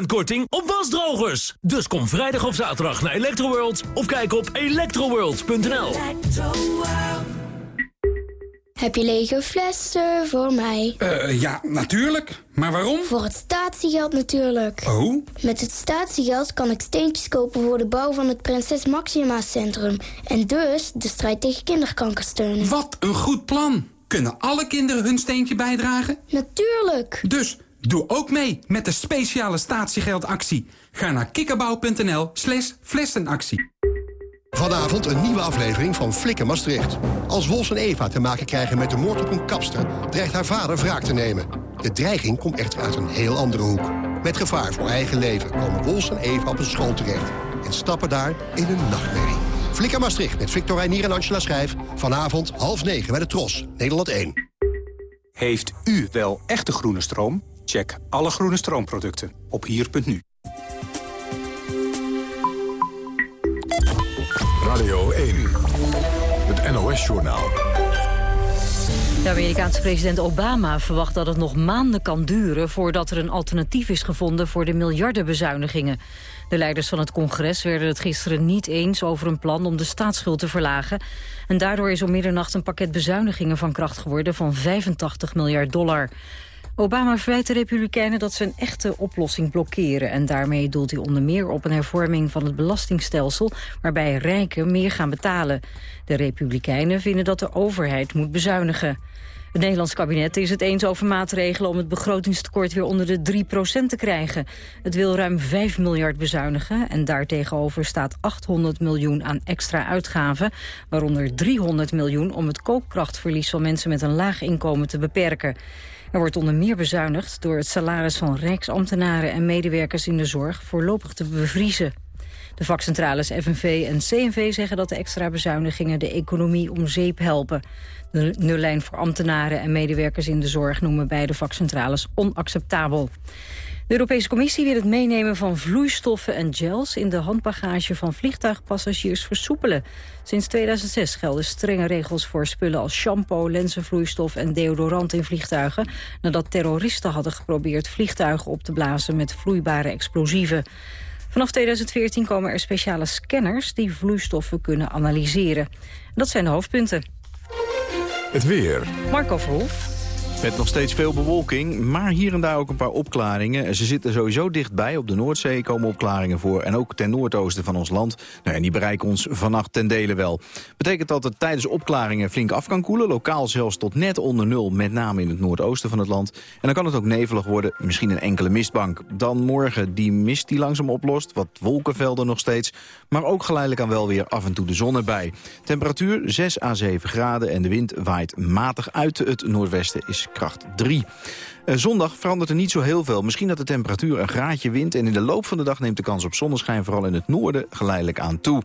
20% korting op wasdrogers. Dus kom vrijdag of zaterdag naar Electroworld. Of kijk op electroworld.nl.
Heb je lege flessen voor mij?
Uh, ja, natuurlijk. Maar waarom?
Voor het statiegeld natuurlijk.
Oh?
Met het statiegeld kan ik steentjes kopen voor de bouw van het Prinses Maxima Centrum. En dus de strijd tegen kinderkanker steunen.
Wat een goed plan. Kunnen alle kinderen hun steentje bijdragen?
Natuurlijk.
Dus doe ook mee met de speciale statiegeldactie. Ga naar kikkerbouw.nl slash flessenactie.
Vanavond een nieuwe aflevering van Flikken Maastricht. Als Wols en Eva te maken krijgen met de moord op een kapster... dreigt haar vader wraak te nemen. De dreiging komt echter uit een heel andere hoek. Met gevaar voor eigen leven komen Wols en Eva op een school terecht... en stappen daar in een nachtmerrie. Flikker Maastricht met Victor Reinier en Angela Schrijf. Vanavond half negen bij de Tros, Nederland 1.
Heeft u wel echte groene stroom? Check alle groene stroomproducten op hier.nu.
Radio 1, het NOS-journaal.
De Amerikaanse president Obama verwacht dat het nog maanden kan duren... voordat er een alternatief is gevonden voor de miljardenbezuinigingen. De leiders van het congres werden het gisteren niet eens over een plan om de staatsschuld te verlagen. En daardoor is om middernacht een pakket bezuinigingen van kracht geworden van 85 miljard dollar. Obama verwijt de Republikeinen dat ze een echte oplossing blokkeren. En daarmee doelt hij onder meer op een hervorming van het belastingstelsel... waarbij rijken meer gaan betalen. De Republikeinen vinden dat de overheid moet bezuinigen. Het Nederlands kabinet is het eens over maatregelen om het begrotingstekort weer onder de 3% te krijgen. Het wil ruim 5 miljard bezuinigen en daartegenover staat 800 miljoen aan extra uitgaven, waaronder 300 miljoen om het koopkrachtverlies van mensen met een laag inkomen te beperken. Er wordt onder meer bezuinigd door het salaris van rijksambtenaren en medewerkers in de zorg voorlopig te bevriezen. De vakcentrales FNV en CNV zeggen dat de extra bezuinigingen de economie om zeep helpen. De nullijn voor ambtenaren en medewerkers in de zorg noemen beide vakcentrales onacceptabel. De Europese Commissie wil het meenemen van vloeistoffen en gels... in de handbagage van vliegtuigpassagiers versoepelen. Sinds 2006 gelden strenge regels voor spullen als shampoo, lenzenvloeistof en deodorant in vliegtuigen... nadat terroristen hadden geprobeerd vliegtuigen op te blazen met vloeibare explosieven. Vanaf 2014 komen er speciale scanners die vloeistoffen kunnen analyseren. Dat zijn de hoofdpunten.
Het weer.
Marco Verhoef.
Met nog steeds veel bewolking, maar hier en daar ook een paar opklaringen. Ze zitten sowieso dichtbij. Op de Noordzee komen opklaringen voor. En ook ten noordoosten van ons land. Nou, en die bereiken ons vannacht ten dele wel. Betekent dat het tijdens opklaringen flink af kan koelen. Lokaal zelfs tot net onder nul, met name in het noordoosten van het land. En dan kan het ook nevelig worden, misschien een enkele mistbank. Dan morgen die mist die langzaam oplost. Wat wolkenvelden nog steeds. Maar ook geleidelijk aan wel weer af en toe de zon erbij. Temperatuur 6 à 7 graden en de wind waait matig uit het noordwesten. Is kracht 3. Uh, zondag verandert er niet zo heel veel. Misschien dat de temperatuur een graadje wint... en in de loop van de dag neemt de kans op zonneschijn... vooral in het noorden geleidelijk aan toe.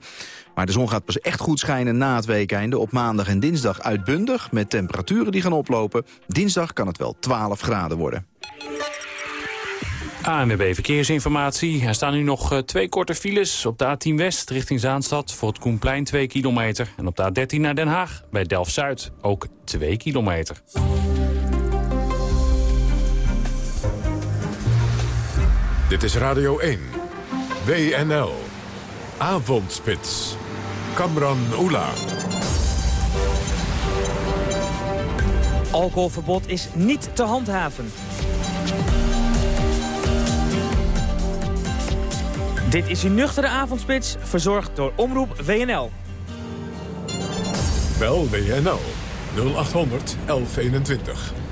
Maar de zon gaat pas echt goed schijnen na het weekende. Op maandag en dinsdag uitbundig, met temperaturen die gaan oplopen. Dinsdag kan het wel 12 graden worden.
ANWB Verkeersinformatie. Er staan nu nog uh, twee korte files op de A10 West richting Zaanstad... voor het Koenplein 2 kilometer. En op de A13 naar Den Haag bij Delft-Zuid ook 2 kilometer.
Dit is Radio 1. WNL. Avondspits. Kamran Oela.
Alcoholverbod is niet te handhaven. Dit is uw nuchtere avondspits, verzorgd door Omroep WNL.
Bel WNL 0800 1121.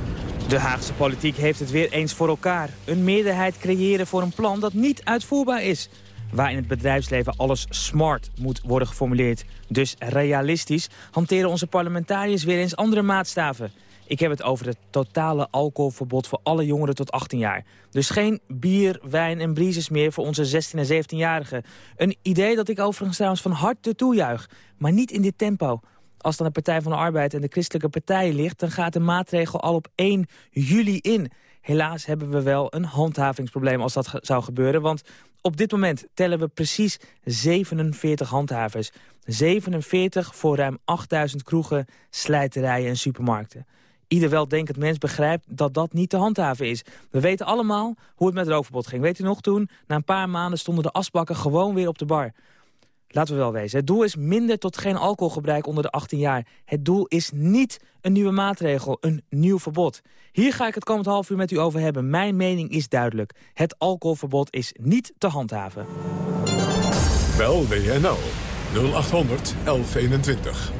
De Haagse politiek heeft het weer eens voor elkaar. Een meerderheid creëren voor een plan dat niet uitvoerbaar is. Waar in het bedrijfsleven alles smart moet worden geformuleerd. Dus realistisch hanteren onze parlementariërs weer eens andere maatstaven. Ik heb het over het totale alcoholverbod voor alle jongeren tot 18 jaar. Dus geen bier, wijn en briezes meer voor onze 16 en 17-jarigen. Een idee dat ik overigens trouwens van harte toejuich. Maar niet in dit tempo. Als dan de Partij van de Arbeid en de Christelijke Partijen ligt... dan gaat de maatregel al op 1 juli in. Helaas hebben we wel een handhavingsprobleem als dat zou gebeuren. Want op dit moment tellen we precies 47 handhavers. 47 voor ruim 8000 kroegen, slijterijen en supermarkten. Ieder weldenkend mens begrijpt dat dat niet te handhaven is. We weten allemaal hoe het met het rookverbod ging. Weet u nog toen? Na een paar maanden stonden de asbakken gewoon weer op de bar. Laten we wel wezen. Het doel is minder tot geen alcoholgebruik onder de 18 jaar. Het doel is niet een nieuwe maatregel, een nieuw verbod. Hier ga ik het komend half uur met u over hebben. Mijn mening is duidelijk. Het alcoholverbod is niet te handhaven.
Bel WNL 0800 1121.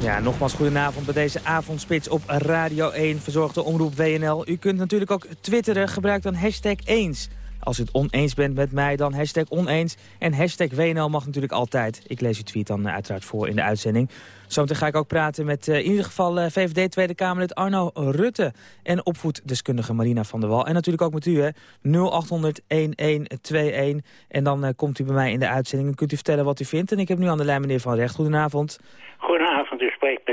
Ja, nogmaals goedenavond bij deze avondspits op Radio 1, verzorgde omroep WNL. U kunt natuurlijk ook twitteren, gebruik dan hashtag eens. Als u het oneens bent met mij, dan hashtag oneens. En hashtag WNL mag natuurlijk altijd. Ik lees uw tweet dan eh, uiteraard voor in de uitzending. Zometeen ga ik ook praten met uh, in ieder geval uh, VVD Tweede Kamerlid Arno Rutte. En opvoeddeskundige Marina van der Wal. En natuurlijk ook met u, hè. 0800-1121. En dan komt u bij mij in de uitzending en kunt u vertellen wat u vindt. En ik heb nu aan de lijn meneer Van Recht. Goedenavond.
Goedenavond, u spreekt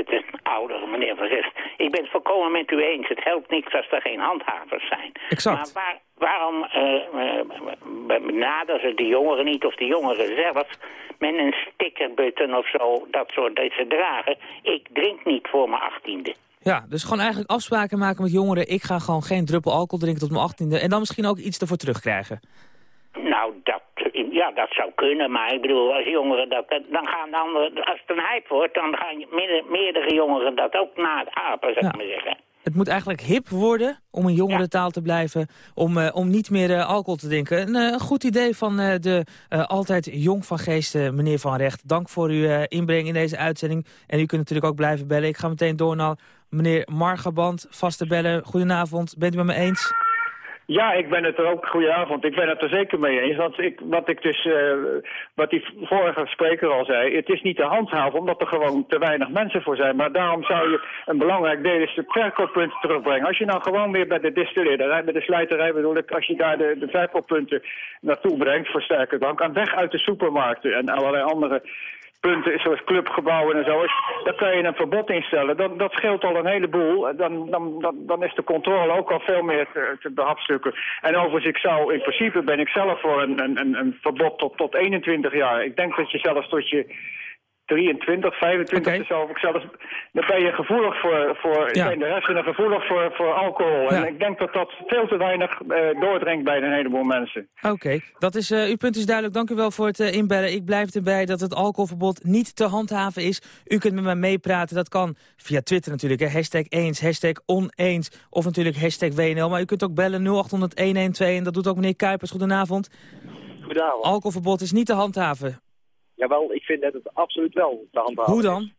meneer Van Recht. Ik ben het volkomen met u eens. Het helpt niks als er geen handhavers zijn.
Exact.
Maar waar, waarom benaderen ze de jongeren niet of de jongeren zelf met een stickerbutton of zo, dat soort dat ze dragen. Ik drink niet voor mijn achttiende.
Ja, dus gewoon eigenlijk afspraken maken met jongeren. Ik ga gewoon geen druppel alcohol drinken tot mijn achttiende. En dan misschien ook iets ervoor terugkrijgen.
Nou, dat, ja, dat zou kunnen. Maar ik bedoel, als jongeren dat... Dan gaan de anderen, als het een hype wordt, dan gaan meerdere, meerdere jongeren dat ook na het apen, zou ik maar zeggen.
Het moet eigenlijk hip worden, om in jongerentaal te blijven, om, uh, om niet meer uh, alcohol te drinken. Een uh, goed idee van de altijd jong van geest, meneer Van Recht. Dank voor uw inbreng in deze uitzending. En u kunt natuurlijk ook blijven bellen. Ik ga meteen door naar meneer Margaband, vaste bellen. Goedenavond, bent u met me eens?
Ja, ik ben het er ook. Goedenavond. Ik ben het er zeker mee eens. Want ik, wat ik dus, uh, wat die vorige spreker al zei, het is niet te handhaven omdat er gewoon te weinig mensen voor zijn. Maar daarom zou je een belangrijk deel is de verkooppunten terugbrengen. Als je nou gewoon weer bij de distilleerderij, bij de slijterij bedoel ik, als je daar de, de verkooppunten naartoe brengt voor sterke drank, aan weg uit de supermarkten en allerlei andere punten, zoals clubgebouwen en zo, dan kan je een verbod instellen. Dat, dat scheelt al een heleboel. Dan, dan, dan, dan is de controle ook al veel meer te, te behapstukken. En overigens, ik zou, in principe ben ik zelf voor een, een, een verbod tot, tot 21 jaar. Ik denk dat je zelfs tot je 23, 25 okay. zo. Ik zelfs, dan ben je gevoelig voor, voor ja. zijn de hersenen gevoelig voor, voor alcohol. Ja. En ik denk dat dat veel te weinig uh, doordringt bij een heleboel mensen.
Oké, okay. dat is uh, uw punt is duidelijk. Dank u wel voor het uh, inbellen. Ik blijf erbij dat het alcoholverbod niet te handhaven is. U kunt met mij meepraten. Dat kan via Twitter natuurlijk. Hè. Hashtag eens, hashtag oneens. Of natuurlijk hashtag WNL. Maar u kunt ook bellen 0800 112. En dat doet ook meneer Kuipers. Goedenavond.
Goedenavond.
Alcoholverbod is niet te handhaven.
Jawel, ik vind dat het absoluut wel te handhaven
Hoe dan?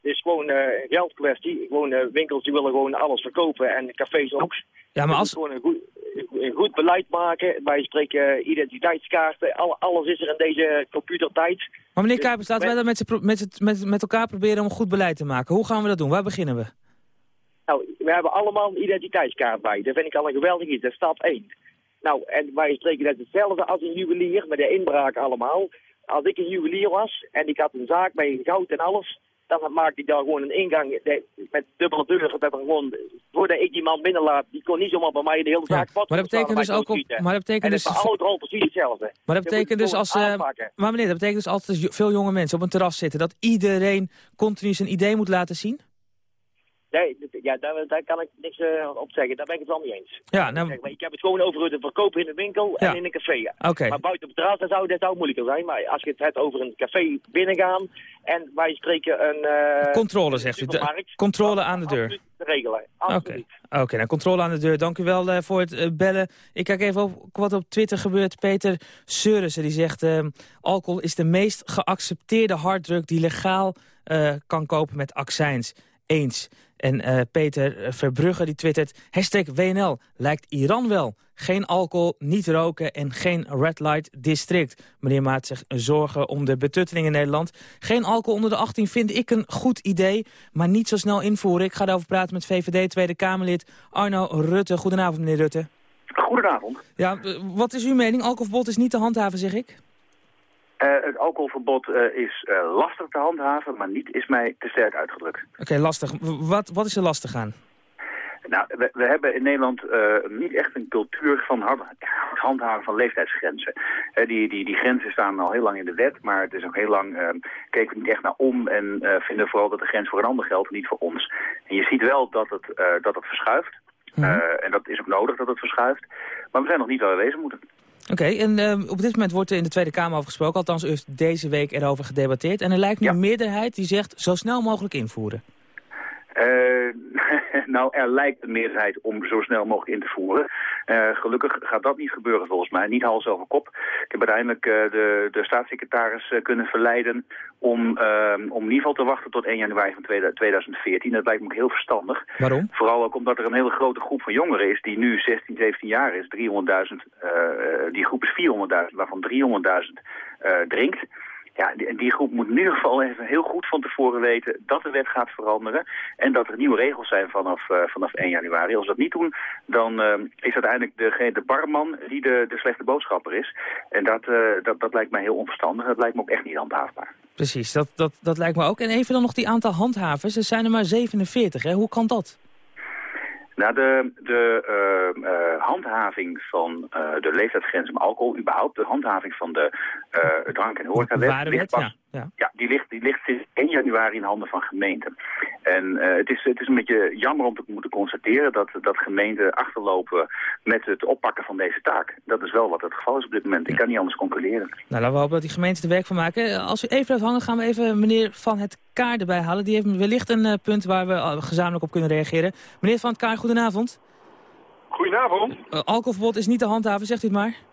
Het is gewoon een geldkwestie. Gewoon uh, winkels die willen gewoon alles verkopen en cafés ook.
Ja, maar als...
Gewoon een goed, een goed beleid maken. Wij spreken identiteitskaarten. Al, alles is er in deze computertijd.
Maar meneer Kuipers, laten wij dan met, met, met, met elkaar proberen om goed beleid te maken. Hoe gaan we dat doen? Waar beginnen we?
Nou, we hebben allemaal een identiteitskaart bij. Dat vind ik al een geweldig iets. Dat is stap 1. Nou, en wij spreken net hetzelfde als een juwelier, met de inbraak allemaal als ik een juwelier was en ik had een zaak bij goud en alles, dan maakte ik daar gewoon een ingang met dubbele deuren. Dat er gewoon, voordat ik die man binnenlaat, die kon niet zomaar bij mij de hele zaak ja,
Maar dat betekent dus ook op, maar dat betekent
dus... bij precies hetzelfde.
Maar dat betekent dus als... Uh, maar meneer, dat betekent dus altijd veel jonge mensen op een terras zitten, dat iedereen continu zijn idee moet laten zien?
Nee, ja, daar, daar kan ik niks uh, op zeggen. Daar ben ik het wel niet eens.
Ja, nou...
Zeg, maar ik heb het gewoon over het verkopen in een winkel
ja.
en in een café.
Okay.
Maar buiten op het terras, dat zou, dat zou moeilijker zijn. Maar als je het hebt over een café binnengaan en wij spreken een... Uh,
controle, zegt u. De, controle aan de deur.
te regelen.
Oké, okay. okay, nou, controle aan de deur. Dank u wel uh, voor het bellen. Ik kijk even op wat op Twitter gebeurt. Peter Seurissen die zegt... Uh, alcohol is de meest geaccepteerde harddruk die legaal kan kopen met accijns. Eens. En uh, Peter Verbrugge die twittert... Hashtag WNL, lijkt Iran wel. Geen alcohol, niet roken en geen red light district. Meneer maakt zich zorgen om de betutteling in Nederland. Geen alcohol onder de 18 vind ik een goed idee, maar niet zo snel invoeren. Ik ga daarover praten met VVD Tweede Kamerlid Arno Rutte. Goedenavond, meneer Rutte.
Goedenavond.
Ja, wat is uw mening? Alcoholverbod is niet te handhaven, zeg ik?
Uh, het alcoholverbod uh, is uh, lastig te handhaven, maar niet is mij te sterk uitgedrukt.
Oké, okay, lastig. Wat, wat is er lastig aan?
Nou, we, we hebben in Nederland niet echt een cultuur van hard, handhaven van leeftijdsgrenzen. Die, die, die grenzen staan al heel lang in de wet, maar het is ook heel lang, uh, keken we niet echt naar om en vinden vooral dat de grens voor een ander geldt, niet voor ons. En je ziet wel dat het, dat het verschuift. Mm en dat is ook nodig dat het verschuift. Maar we zijn nog niet waar we wezen moeten.
Oké, en uh, op dit moment wordt er in de Tweede Kamer over gesproken. Althans, u heeft deze week erover gedebatteerd. En er lijkt nu een meerderheid die zegt zo snel mogelijk invoeren.
Uh, nou, er lijkt een meerderheid om zo snel mogelijk in te voeren. Uh, gelukkig gaat dat niet gebeuren volgens mij. Niet hals over kop. Ik heb uiteindelijk uh, de, de staatssecretaris kunnen verleiden om, ehm, om in ieder geval te wachten tot 1 januari van 2014. Dat lijkt me ook heel verstandig.
Waarom?
Vooral ook omdat er een hele grote groep van jongeren is die nu 16, 17 jaar is. 300.000, die groep is 400.000, waarvan 300.000 drinkt. Ja, die, die, groep moet in ieder geval even heel goed van tevoren weten dat de wet gaat veranderen. En dat er nieuwe regels zijn vanaf, uh, vanaf 1 januari. Als we dat niet doen, dan uh, is uiteindelijk de, de barman die de, de slechte boodschapper is. En dat, uh, dat, dat lijkt mij heel onverstandig. Dat lijkt me ook echt niet handhaafbaar.
Precies, dat, dat, dat lijkt me ook. En even dan nog die aantal handhavers. Er zijn er maar 47, hè? Hoe kan dat?
Nou, de, de uh, uh, handhaving van uh, de leeftijdsgrens om alcohol, überhaupt de handhaving van de drank- en horecawet, ligt pas,
ja. Ja.
ja. die, ligt, die ligt sinds 1 januari in handen van gemeenten. En het, is, het is een beetje jammer om te moeten constateren dat, dat gemeenten achterlopen met het oppakken van deze taak. Dat is wel wat het geval is op dit moment. Ik kan niet anders concluderen.
Nou, laten we hopen dat die gemeenten er werk van maken. Als u even blijft hangen, gaan we even meneer Van het Kaar erbij halen. Die heeft wellicht een punt waar we gezamenlijk op kunnen reageren. Meneer Van het Kaar, goedenavond.
Goedenavond.
Uh, alcoholverbod is niet te handhaven, zegt u het maar.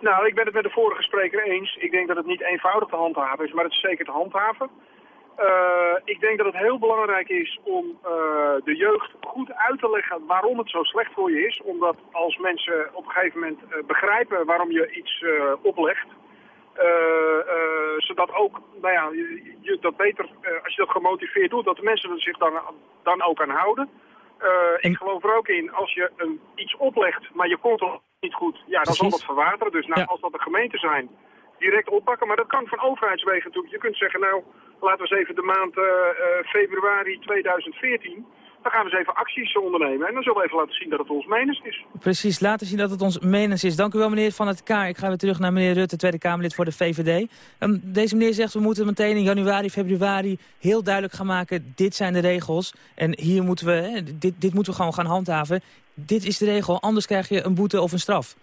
Nou, ik ben het met de vorige spreker eens. Ik denk dat het niet eenvoudig te handhaven is, maar het is zeker te handhaven. Uh, ik denk dat het heel belangrijk is om uh, de jeugd goed uit te leggen waarom het zo slecht voor je is. Omdat als mensen op een gegeven moment uh, begrijpen waarom je iets oplegt, zodat ook, nou ja, je, je dat beter, als je dat gemotiveerd doet, dat de mensen er zich dan, dan ook aan houden. Ik geloof er ook in, als je een, iets oplegt, maar je controleert niet goed, ja, dan zal dat verwateren. Dus nou, ja. als dat de gemeenten zijn, direct oppakken. Maar dat kan van overheidswegen natuurlijk. Je kunt zeggen, nou, laten we eens even de maand uh, uh, februari 2014... Dan gaan we eens even acties ondernemen. En dan zullen we even laten zien dat het ons menens is.
Precies, laten zien dat het ons menens is. Dank u wel, meneer Van het Kaar. Ik ga weer terug naar meneer Rutte, Tweede Kamerlid voor de VVD. Um, deze meneer zegt, we moeten meteen in januari, februari... heel duidelijk gaan maken, dit zijn de regels. En hier moeten we, dit, dit moeten we gewoon gaan handhaven. Dit is de regel, anders krijg je een boete of een straf.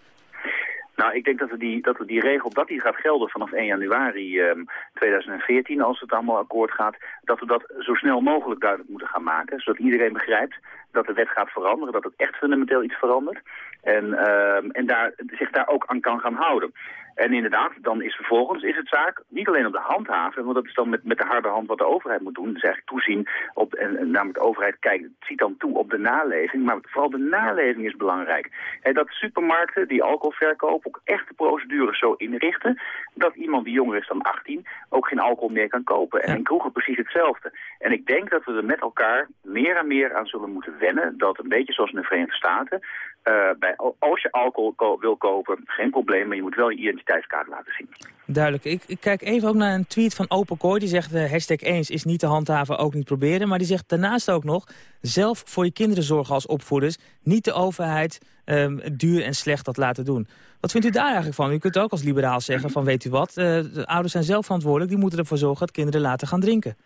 Nou, ik denk dat we die, dat we die regel, dat die gaat gelden vanaf 1 januari um, 2014, als het allemaal akkoord gaat, dat we dat zo snel mogelijk duidelijk moeten gaan maken. Zodat iedereen begrijpt dat de wet gaat veranderen, dat het echt fundamenteel iets verandert. En, um, en daar, zich daar ook aan kan gaan houden. En inderdaad, dan is vervolgens is het zaak niet alleen op de handhaven, want dat is dan met, met de harde hand wat de overheid moet doen. Dus eigenlijk toezien op, en, en namelijk de overheid kijkt, ziet dan toe op de naleving, maar vooral de naleving is belangrijk. En dat supermarkten die alcohol verkopen ook echt de procedures zo inrichten, dat iemand die jonger is dan 18 ook geen alcohol meer kan kopen. En in kroegen precies hetzelfde. En ik denk dat we er met elkaar meer en meer aan zullen moeten wennen, dat een beetje zoals in de Verenigde Staten, uh, bij, als je alcohol ko wil kopen, geen probleem, maar je moet wel je identiteitskaart laten zien.
Duidelijk. Ik, ik kijk even ook naar een tweet van Open Kooi. Die zegt, uh, hashtag eens is niet te handhaven, ook niet proberen. Maar die zegt daarnaast ook nog, zelf voor je kinderen zorgen als opvoeders. Niet de overheid um, duur en slecht dat laten doen. Wat vindt u daar eigenlijk van? U kunt ook als liberaal zeggen van, weet u wat, uh, de ouders zijn zelf verantwoordelijk. Die moeten ervoor zorgen dat kinderen laten gaan drinken.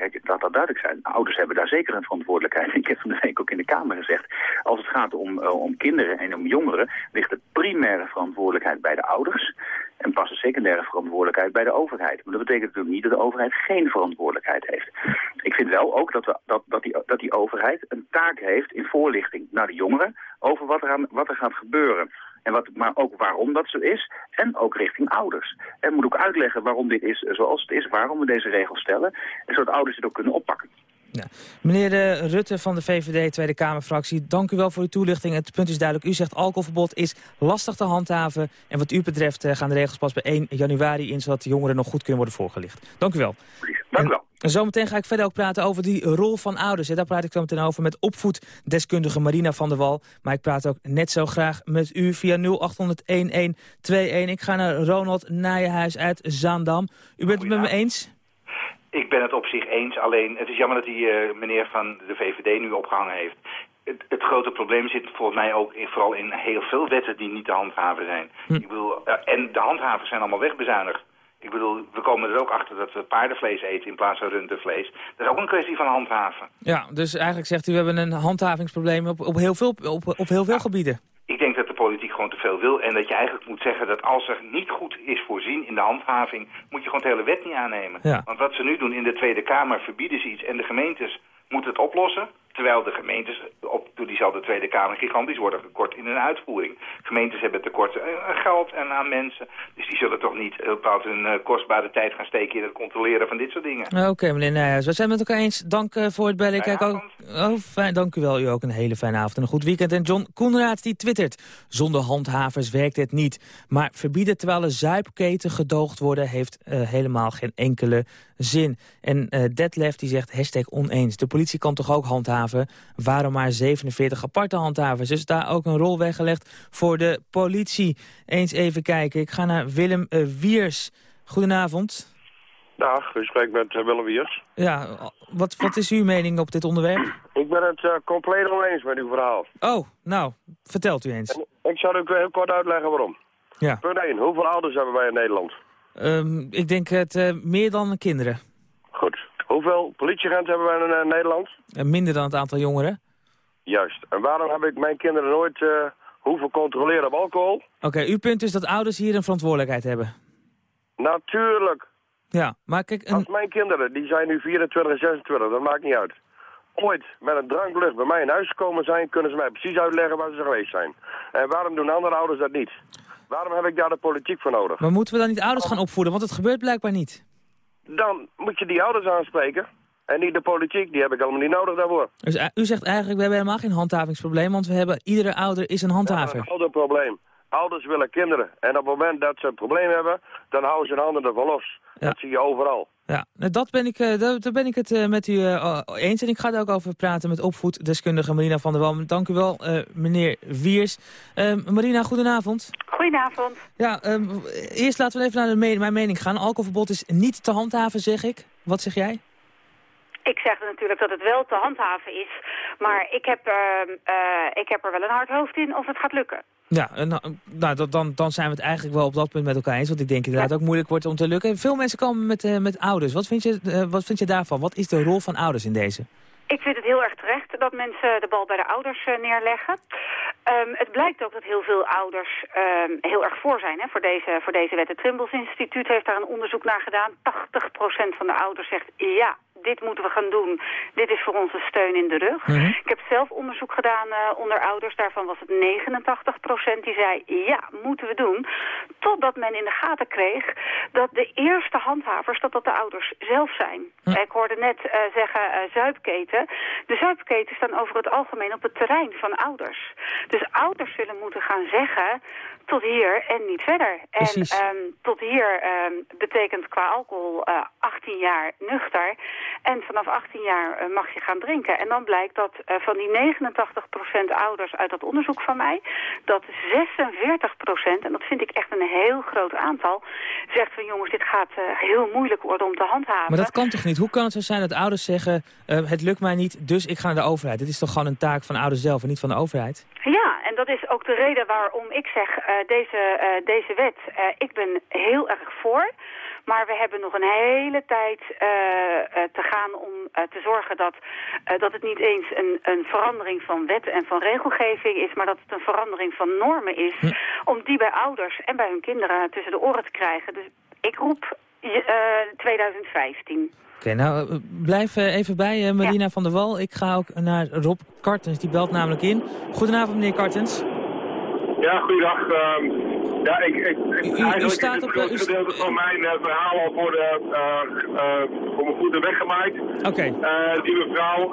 Kijk, laat dat duidelijk zijn. Ouders hebben daar zeker een verantwoordelijkheid. Ik heb van de week ook in de Kamer gezegd. Als het gaat om, uh, om kinderen en om jongeren... ligt de primaire verantwoordelijkheid bij de ouders... en pas de secundaire verantwoordelijkheid bij de overheid. Maar dat betekent natuurlijk niet dat de overheid geen verantwoordelijkheid heeft. Ik vind wel ook dat, we, dat, dat, die, dat die overheid een taak heeft in voorlichting naar de jongeren... over wat er, aan, wat er gaat gebeuren. En wat, maar ook waarom dat zo is. En ook richting ouders. En moet ook uitleggen waarom dit is zoals het is. Waarom we deze regels stellen. En zodat ouders het ook kunnen oppakken.
Ja. Meneer uh, Rutte van de VVD, Tweede Kamerfractie, dank u wel voor uw toelichting. Het punt is duidelijk, u zegt alcoholverbod is lastig te handhaven. En wat u betreft uh, gaan de regels pas bij 1 januari in... zodat de jongeren nog goed kunnen worden voorgelicht. Dank u wel.
Dank u wel.
En zometeen ga ik verder ook praten over die rol van ouders. Daar praat ik zo meteen over met opvoeddeskundige Marina van der Wal. Maar ik praat ook net zo graag met u via 0800-1121. Ik ga naar Ronald Nijenhuis uit Zaandam. U bent het met me eens?
Ik ben het op zich eens, alleen het is jammer dat die eh, meneer van de VVD nu opgehangen heeft. Het, het grote probleem zit volgens mij ook in, vooral in heel veel wetten die niet te handhaven zijn. Ik bedoel, eh, en de handhavers zijn allemaal wegbezuinigd. Ik bedoel, we komen er ook achter dat we paardenvlees eten in plaats van rundevlees. Dat is ook een kwestie van handhaven.
Ja, dus eigenlijk zegt u, we hebben een handhavingsprobleem op, op heel veel, op, op heel veel gebieden.
Ik denk dat de politiek gewoon te veel wil en dat je eigenlijk moet zeggen dat als er niet goed is voorzien in de handhaving, moet je gewoon de hele wet niet aannemen.
Ja.
Want wat ze nu doen in de Tweede Kamer, verbieden ze iets en de gemeentes moeten het oplossen. Terwijl de gemeentes op, door diezelfde Tweede Kamer gigantisch worden gekort in hun uitvoering. Gemeentes hebben tekort aan geld en aan mensen. Dus die zullen toch niet bepaald hun eh, kostbare tijd gaan steken in het controleren van dit soort dingen.
Oké, meneer Nijhuis, we zijn het met elkaar eens. Dank eh, voor het bellen. Kijk ook, oh, fijn, dank u wel. U ook een hele fijne avond en een goed weekend. En John Koenraad die twittert. Zonder handhavers werkt het niet. Maar verbieden terwijl er zuipketen gedoogd worden... heeft eh, helemaal geen enkele zin. En uh, Detlef die zegt hashtag oneens. De politie kan toch ook handhaven? Waarom maar 47 aparte handhavers? Dus daar ook een rol weggelegd voor de politie. Eens even kijken. Ik ga naar Willem uh, Wiers. Goedenavond.
Dag, u spreekt met uh, Willem Wiers.
Ja, wat, wat is uw mening op dit onderwerp?
Ik ben het uh, compleet oneens met uw verhaal.
Oh, nou, vertelt u eens.
En ik zal u heel kort uitleggen waarom.
Ja.
Punt 1, hoeveel ouders hebben wij in Nederland?
Um, ik denk het uh, meer dan kinderen.
Goed. Hoeveel politieagenten hebben wij in uh, Nederland?
Minder dan het aantal jongeren.
Juist. En waarom heb ik mijn kinderen nooit hoeven controleren op alcohol?
Oké, okay, uw punt is dat ouders hier een verantwoordelijkheid hebben.
Natuurlijk.
Ja, maar kijk...
Een... Als mijn kinderen, die zijn nu 24 en 26, dat maakt niet uit. Ooit met een dranklucht bij mij in huis gekomen zijn, kunnen ze mij precies uitleggen waar ze geweest zijn. En waarom doen andere ouders dat niet? Waarom heb ik daar de politiek voor nodig?
Maar moeten we dan niet ouders gaan opvoeden? Want het gebeurt blijkbaar niet.
Dan moet je die ouders aanspreken. En niet de politiek, die heb ik allemaal niet nodig daarvoor.
Dus u zegt eigenlijk, we hebben helemaal geen handhavingsprobleem... want we hebben, iedere ouder is een handhaver.
Ja, een ouderprobleem. Ouders willen kinderen. En op het moment dat ze een probleem hebben, dan houden ze hun handen ervan los. Ja. Dat zie je overal.
Ja, dat ben ik, daar ben ik het met u eens. En ik ga daar ook over praten met opvoeddeskundige Marina van der Walm. Dank u wel, meneer Wiers. Marina, goedenavond.
Goedenavond.
Ja, um, eerst laten we even naar de me mijn mening gaan. Alcoholverbod is niet te handhaven, zeg ik. Wat zeg jij?
Ik zeg natuurlijk dat het wel te handhaven is. Maar ik heb, uh, uh, ik heb er wel een hard hoofd in of het gaat lukken.
Ja, nou, dan, dan zijn we het eigenlijk wel op dat punt met elkaar eens. Want ik denk inderdaad ja. ook moeilijk wordt om te lukken. Veel mensen komen met, uh, met ouders. Wat vind, je, uh, wat vind je daarvan? Wat is de rol van ouders in deze?
Ik vind het heel erg terecht dat mensen de bal bij de ouders neerleggen. Um, het blijkt ook dat heel veel ouders um, heel erg voor zijn hè, voor, deze, voor deze wet. Het Trimbos Instituut heeft daar een onderzoek naar gedaan. 80% van de ouders zegt ja, dit moeten we gaan doen. Dit is voor onze steun in de rug.
Mhm.
Mm -hmm. Ik heb zelf onderzoek gedaan uh, onder ouders. Daarvan was het 89% die zei ja, moeten we doen. Totdat men in de gaten kreeg dat de eerste handhavers, dat dat de ouders zelf zijn. Uh, ik hoorde net uh, zeggen zuipketen. De zuipketen staan over het algemeen op het terrein van ouders. Dus ouders zullen moeten gaan zeggen tot hier en niet verder.
Precies.
En um, tot hier um, betekent qua alcohol uh, 18 jaar nuchter. En vanaf 18 jaar uh, mag je gaan drinken. En dan blijkt dat uh, van die 89% ouders uit dat onderzoek van mij... dat 46%, en dat vind ik echt een heel groot aantal... zegt van jongens, dit gaat heel moeilijk worden om te handhaven.
Maar dat kan toch niet? Hoe kan het zo zijn dat ouders zeggen... het lukt mij niet, dus ik ga naar de overheid? Dit is toch gewoon een taak van ouders zelf en niet van de overheid?
Ja, en dat is ook de reden waarom ik zeg... deze, uh, deze wet, uh, ik ben heel erg voor. Maar we hebben nog een hele tijd te gaan om te zorgen dat, dat het niet eens een, een verandering van wet en van regelgeving is, maar dat het een verandering van normen is.
Hm.
Om die bij ouders en bij hun kinderen tussen de oren te krijgen. Dus ik roep 2015.
Oké, okay, nou blijf even bij Marina ja. van der Wal. Ik ga ook naar Rob Kartens, die belt namelijk in. Goedenavond meneer Kartens.
Ja, goeiedag. Uh, ja, ik, ik, ik
u,
eigenlijk
u staat
is het gedeelte van mijn uh, verhaal al voor, de, uh, uh, voor mijn voeten weggemaaid.
Oké.
Okay. die mevrouw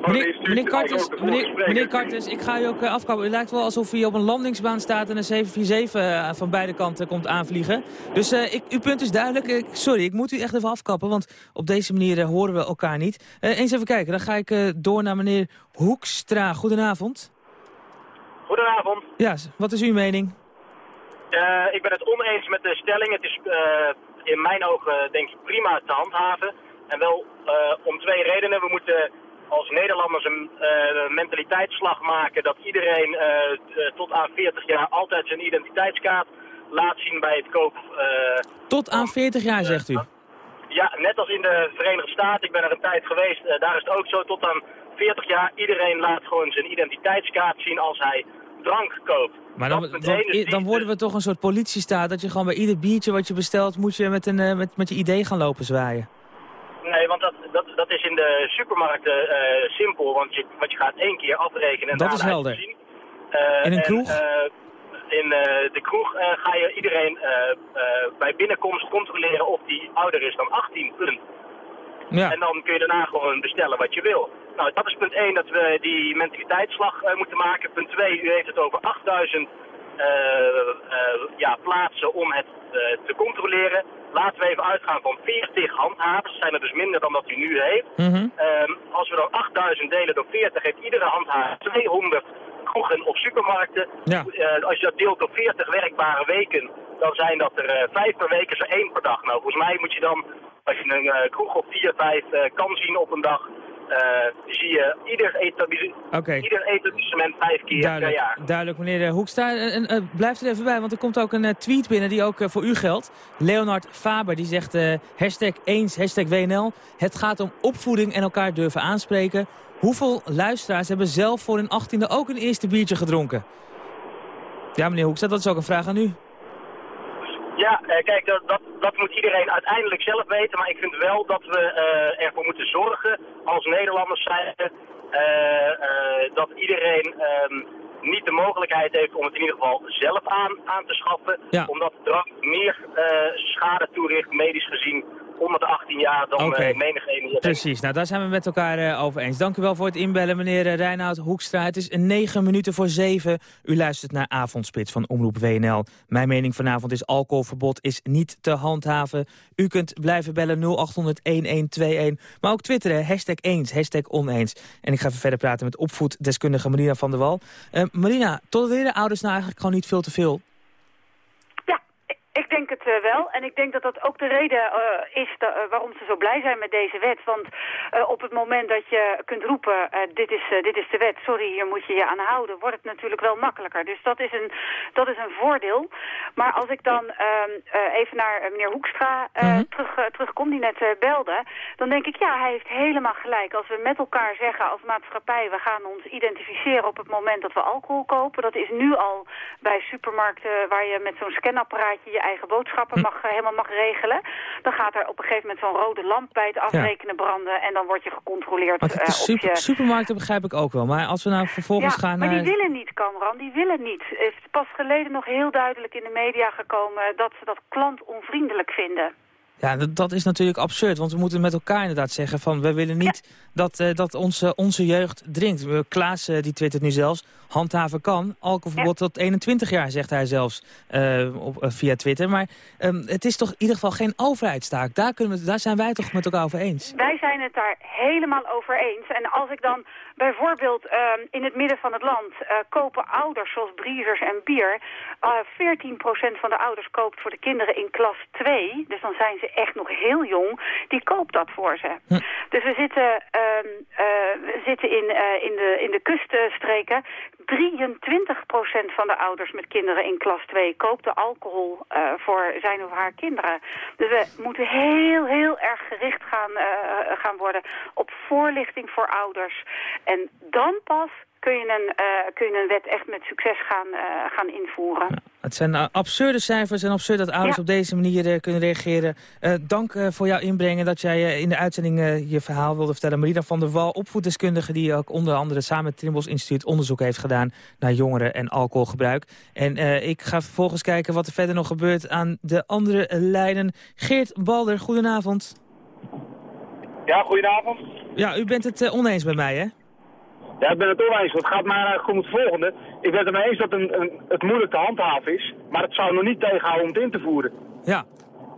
van
meneer,
het
meneer Kartens, meneer, meneer Kartens, ik ga u ook afkomen. Het lijkt wel alsof u op een landingsbaan staat en een 747 van beide kanten komt aanvliegen. Dus ik, uw punt is duidelijk. Ik, sorry, ik moet u echt even afkappen, want op deze manier horen we elkaar niet. eens even kijken, dan ga ik door naar meneer Hoekstra. Goedenavond.
Goedenavond.
Ja, wat is uw mening?
Uh, ik ben het oneens met de stelling. Het is uh, in mijn ogen denk ik prima te handhaven. En wel eh, om twee redenen. We moeten als Nederlanders een uh, mentaliteitsslag maken dat iedereen uh, tot aan 40 jaar altijd zijn identiteitskaart laat zien bij het kopen.
tot aan 40 jaar, zegt u?
Ja, net als in de Verenigde Staten. Ik ben er een tijd geweest. daar is het ook zo. Tot aan 40 jaar. Iedereen laat gewoon zijn identiteitskaart zien als hij drank koopt.
Maar dan, dan, dan, worden we toch een soort politiestaat dat je gewoon bij ieder biertje wat je bestelt moet je met, een, met, met je idee gaan lopen zwaaien.
Nee, want dat, dat, dat is in de supermarkten uh, simpel, want je, want je gaat één keer afrekenen. En
dat is helder.
Zien.
Uh, in een kroeg?
In de kroeg ga je iedereen bij binnenkomst controleren of die ouder is dan 18, punt.
Ja.
En dan kun je daarna gewoon bestellen wat je wil. Nou, dat is punt 1, dat we die mentaliteitsslag uh, moeten maken. Punt 2, u heeft het over 8000 uh, ja, plaatsen om het te controleren. Laten we even uitgaan van 40 handhavers. Dat zijn er dus minder dan dat u nu heeft.
Mm -hmm.
als we dan 8000 delen door 40, heeft iedere handhaver 200 kroegen of supermarkten.
Ja.
als je dat deelt door 40 werkbare weken, dan zijn dat er 5 per week, er 1 per dag. Nou, volgens mij moet je dan, als je een kroeg of 4, 5 kan zien op een dag, uh, zie je ieder, etablis
okay.
ieder etablissement vijf keer
duidelijk,
per jaar.
Duidelijk, meneer Hoekstra. En, blijf er even bij, want er komt ook een uh, tweet binnen die ook uh, voor u geldt. Leonard Faber, die zegt hashtag eens, hashtag WNL. Het gaat om opvoeding en elkaar durven aanspreken. Hoeveel luisteraars hebben zelf voor hun achttiende ook een eerste biertje gedronken? Ja, meneer Hoekstra, dat is ook een vraag aan u.
Ja, uh, kijk, dat, dat, dat, moet iedereen uiteindelijk zelf weten. Maar ik vind wel dat we uh, ervoor moeten zorgen, als Nederlanders zijn, uh, dat iedereen um, niet de mogelijkheid heeft om het in ieder geval zelf aan, aan te schaffen.
Ja.
Omdat drank meer schade toericht, medisch gezien, onder de 18 jaar dan
okay.
uh, menig ene.
Precies, nou daar zijn we met elkaar uh, over eens. Dank u wel voor het inbellen, meneer uh, Reinoud Hoekstra. Het is 9 minuten voor 7. U luistert naar Avondspits van Omroep WNL. Mijn mening vanavond is alcoholverbod is niet te handhaven. U kunt blijven bellen 0800-1121. Maar ook twitteren, hashtag eens, hashtag oneens. En ik ga even verder praten met opvoeddeskundige Marina van der Wal. Marina, tolereren ouders nou eigenlijk gewoon niet veel te veel?
Ik denk het uh, wel. En ik denk dat dat ook de reden uh, is uh, waarom ze zo blij zijn met deze wet. Want op het moment dat je kunt roepen, dit, is, dit is de wet, sorry, hier moet je je aan houden, wordt het natuurlijk wel makkelijker. Dus dat is een, dat is een voordeel. Maar als ik dan ehm, even naar meneer Hoekstra mm -hmm. terug, terugkom, die net belde, dan denk ik, ja, hij heeft helemaal gelijk. Als we met elkaar zeggen als maatschappij, we gaan ons identificeren op het moment dat we alcohol kopen. Dat is nu al bij supermarkten waar je met zo'n scanapparaatje je eigen boodschappen mag, uh, helemaal mag regelen. Dan gaat er op een gegeven moment zo'n rode lamp bij het afrekenen ja. branden en dan word je gecontroleerd
uh, de super,
je...
supermarkten begrijp ik ook wel, maar als we nou vervolgens
ja,
gaan
maar
naar...
die willen niet, Kamran, die willen niet. Het is pas geleden nog heel duidelijk in de media gekomen dat ze dat klantonvriendelijk vinden.
Ja, dat, dat, is natuurlijk absurd, want we moeten met elkaar inderdaad zeggen van... we willen niet ja. dat, uh, dat onze, onze jeugd drinkt. Klaas uh, die twittert nu zelfs, handhaven kan. Alcoholverbod ja. tot 21 jaar, zegt hij zelfs uh, op, via Twitter. Maar um, het is toch in ieder geval geen overheidstaak. Daar, kunnen we, daar zijn wij toch met elkaar over eens?
Wij zijn het daar helemaal over eens. En als ik dan bijvoorbeeld um, in het midden van het land kopen ouders zoals briezers en bier... 14% van de ouders koopt voor de kinderen in klas 2. Dus dan zijn ze echt nog heel jong. Die koopt dat voor ze.
Hm.
Dus we zitten, um, uh, we zitten in, in, de, in de kuststreken. 23% van de ouders met kinderen in klas 2 koopt de alcohol voor zijn of haar kinderen. Dus we moeten heel, heel erg gericht gaan, gaan worden op voorlichting voor ouders. En dan pas kun je een, uh, kun je een wet echt met succes gaan, uh, gaan invoeren.
Ja, het zijn uh, absurde cijfers en absurd dat ouders ja. op deze manier kunnen reageren. dank voor jouw inbrengen dat jij in de uitzending je verhaal wilde vertellen. Marina van der Wal, opvoeddeskundige die ook onder andere samen met het Trimbos Instituut onderzoek heeft gedaan naar jongeren en alcoholgebruik. En ik ga vervolgens kijken wat er verder nog gebeurt aan de andere lijnen. Geert Balder, goedenavond.
Ja, goedenavond.
Ja, u bent het oneens met mij, hè?
Ja, ik ben het oneens. Het gaat maar eigenlijk om het volgende. Ik ben het ermee eens dat een, een, het moeilijk te handhaven is. Maar het zou nog niet tegenhouden om het in te voeren.
Ja.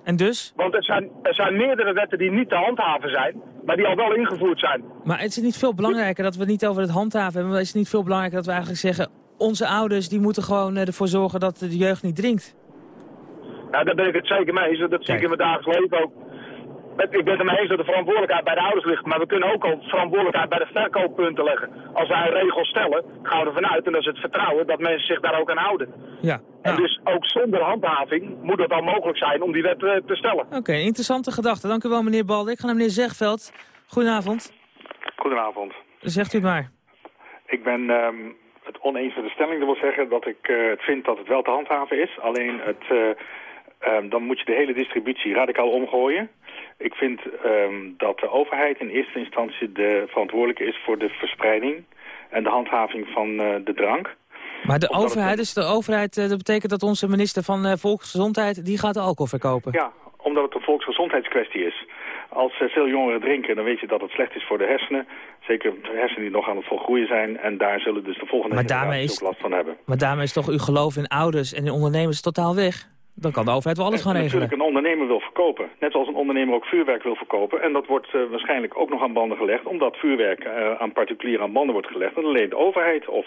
En dus?
Want er zijn, er zijn meerdere wetten die niet te handhaven zijn. Maar die al wel ingevoerd zijn.
Maar is het niet veel belangrijker dat we het niet over het handhaven hebben. Maar is het niet veel belangrijker dat we eigenlijk zeggen... onze ouders die moeten gewoon ervoor zorgen dat de jeugd niet drinkt?
Ja, daar ben ik het zeker mee eens. Dat zie ik in mijn dagelijks leven ook. Ik ben het ermee eens dat de verantwoordelijkheid bij de ouders ligt. Maar we kunnen ook al verantwoordelijkheid bij de verkooppunten leggen. Als wij een regel stellen, gaan we ervan uit, en dat is het vertrouwen, dat mensen zich daar ook aan houden.
Ja.
En dus ook zonder handhaving moet het dan mogelijk zijn om die wet eh, te stellen.
Oké, interessante gedachte. Dank u wel, meneer Balde. Ik ga naar meneer Zegveld. Goedenavond.
Goedenavond.
Zegt u het maar.
Ik ben ehm, het oneens met de stelling. Dat wil zeggen dat ik eh, het vind dat het wel te handhaven is. Alleen het, eh, ehm, dan moet je de hele distributie radicaal omgooien. Ik vind ehm, dat de overheid in eerste instantie de verantwoordelijke is voor de verspreiding en de handhaving van eh, de drank.
Maar de overheid, dus de overheid, eh, dat betekent dat onze minister van eh, Volksgezondheid, die gaat alcohol verkopen.
Ja, omdat het een volksgezondheidskwestie is. Als veel jongeren drinken, dan weet je dat het slecht is voor de hersenen. Zeker de hersenen die nog aan het volgroeien zijn. En daar zullen dus de volgende
Maar
generaties
is-
ook last van hebben.
Maar daarmee is toch uw geloof in ouders en in ondernemers totaal weg? Dan kan de overheid wel alles gaan
En
regelen.
natuurlijk een ondernemer wil verkopen. Net zoals een ondernemer ook vuurwerk wil verkopen. En dat wordt eh, waarschijnlijk ook nog aan banden gelegd. Omdat vuurwerk eh, aan particulieren aan banden wordt gelegd. En alleen de overheid of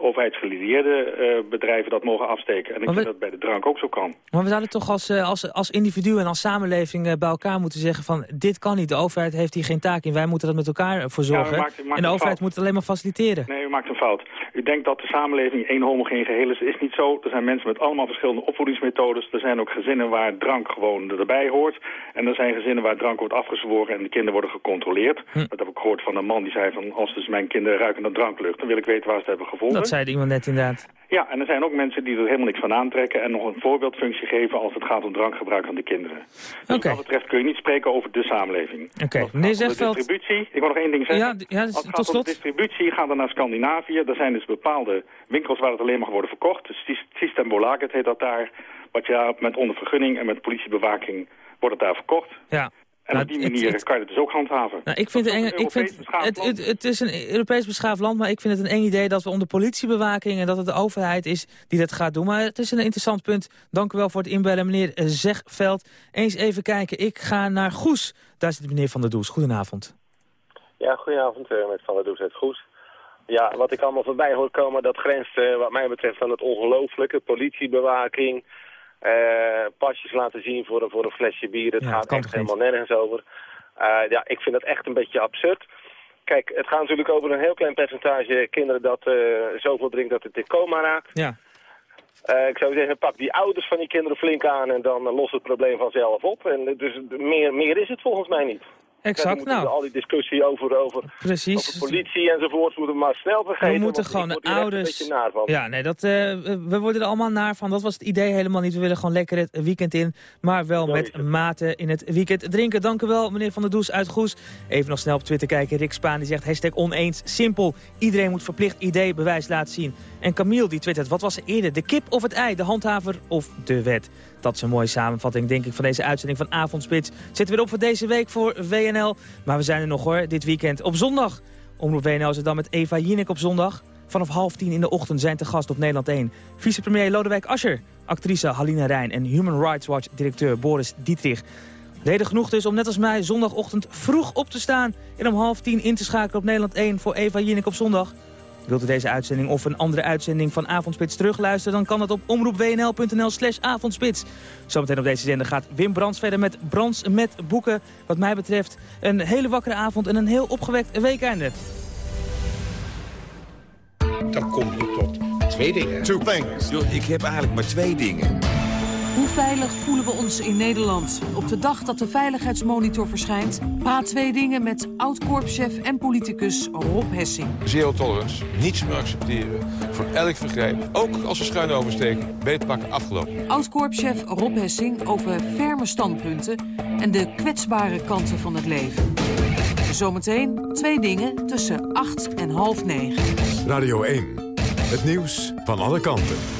overheidsgelieerde eh, bedrijven dat mogen afsteken. En ik
Maar
vind dat bij de drank ook zo kan.
Maar we zouden toch als, eh, als, als individu en als samenleving eh, bij elkaar moeten zeggen van... dit kan niet, de overheid heeft hier geen taak in, wij moeten dat met elkaar voor
Ja,
zorgen.
u maakt- u maakt
en de overheid
fout.
moet het alleen maar faciliteren.
Nee, u maakt een fout. U denkt dat de samenleving één homogeen geheel is. is niet zo. Er zijn mensen met allemaal verschillende opvoedingsmethodes. Er zijn ook gezinnen waar drank gewoon erbij hoort. En er zijn gezinnen waar drank wordt afgezworen en de kinderen worden gecontroleerd.
Hm.
Dat heb ik gehoord van een man die zei van... als dus mijn kinderen ruiken naar dranklucht, dan wil ik weten waar ze het hebben gevonden.
Zei iemand net inderdaad.
Ja, en er zijn ook mensen die er helemaal niks van aantrekken... en nog een voorbeeldfunctie geven als het gaat om drankgebruik aan de kinderen. Dus wat dat betreft kun je niet spreken over de samenleving.
Oké, meneer
de
Zegveld...
distributie, ik wil nog één ding zeggen.
Ja,
Als het
tot
gaat om
slot.
distributie, gaan we naar Scandinavië. Er zijn dus bepaalde winkels waar het alleen mag worden verkocht. Dus Sys- Systembolaget heet dat daar. Wat ja, met onder vergunning en met politiebewaking wordt het daar verkocht.
Ja.
En
Nou,
op die
het-
manier
het-
kan je het dus ook handhaven.
Nou, ik vind, het, eng, ik vind het, het, het is een Europees beschaafd land, maar ik vind het een eng idee dat we onder politiebewaking en dat het de overheid is die dat gaat doen. Maar het is een interessant punt. Dank u wel voor het inbellen, meneer Zegveld. Eens even kijken, ik ga naar Goes. Daar zit meneer Van der Does. Goedenavond.
Ja, goedenavond eh, met Van der Does uit Goes. Ja, wat ik allemaal voorbij hoor komen, dat grenst eh, wat mij betreft aan het ongelooflijke. Politiebewaking, eh, pasjes laten zien voor, een- voor een flesje bier. Het
Ja,
gaat echt
niet?
helemaal nergens over. Eh, ja, ik vind dat echt een beetje absurd. Kijk, het gaat natuurlijk over een heel klein percentage kinderen dat eh, zoveel drinkt dat het in coma raakt.
Ja.
Ik zou zeggen, pak die ouders van die kinderen flink aan en dan lost het probleem vanzelf op. En dus meer, meer is het volgens mij niet.
Exact, nou.
Al die discussie over, over,
Precies.
over politie enzovoort moeten we maar snel vergeten.
We moeten gewoon
word
ouders...
Naar van.
Ja, nee, dat, eh, we worden er allemaal naar van. Dat was het idee helemaal niet. We willen gewoon lekker het weekend in. Maar wel met mate in het weekend drinken. Dank u wel, meneer Van der Does uit Goes. Even nog snel op Twitter kijken. Rick Spaan die zegt hashtag oneens. Simpel. Iedereen moet verplicht idee bewijs laten zien. En Camille die twittert. Wat was er eerder? De kip of het ei? De handhaver of de wet? Dat is een mooie samenvatting, denk ik, van deze uitzending van Avondspits. Zitten we erop voor deze week voor WNL. Maar we zijn er nog hoor, dit weekend. Op zondag. Omroep WNL zit dan met Eva Jinek op zondag. Vanaf half tien in de ochtend zijn te gast op Nederland 1. Vicepremier Lodewijk Asscher, actrice Halina Rijn... en Human Rights Watch-directeur Boris Dietrich. Reden genoeg dus om net als mij zondagochtend vroeg op te staan... en om half tien in te schakelen op Nederland 1 voor Eva Jinek op zondag. Wilt u deze uitzending of een andere uitzending van Avondspits terugluisteren... dan kan dat op omroepwnl.nl slash avondspits. Zometeen op deze zender gaat Wim Brands verder met Brands met boeken. Wat mij betreft een hele wakkere avond en een heel opgewekt weekeinde.
Dan kom je tot twee dingen. Two things. Ik heb eigenlijk maar twee dingen.
Hoe veilig voelen we ons in Nederland? Op de dag dat de Veiligheidsmonitor verschijnt... praat twee dingen met oud-korpschef en politicus Rob Hessing.
Zero tolerance. Niets meer accepteren. Voor elk vergrijp. Ook als we schuin oversteken. Beetpakken afgelopen.
Oud-korpschef Rob Hessing over ferme standpunten... en de kwetsbare kanten van het leven. Zometeen twee dingen tussen acht en half negen.
Radio 1. Het nieuws van alle kanten.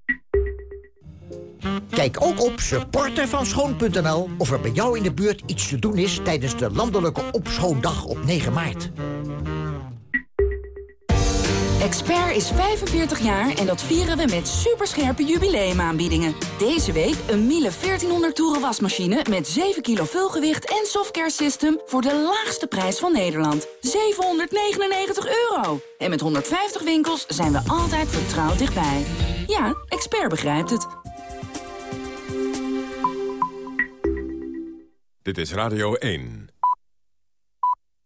Kijk ook op supportervanschoon.nl of er bij jou in de buurt iets te doen is tijdens de landelijke opschoondag op 9 maart.
Expert is 45 jaar en dat vieren we met superscherpe jubileumaanbiedingen. Deze week een Miele 1400 toeren wasmachine met 7 kilo vulgewicht en softcare system voor de laagste prijs van Nederland. 799 euro. En met 150 winkels zijn we altijd vertrouwd dichtbij. Ja, Expert begrijpt het.
Dit is Radio 1.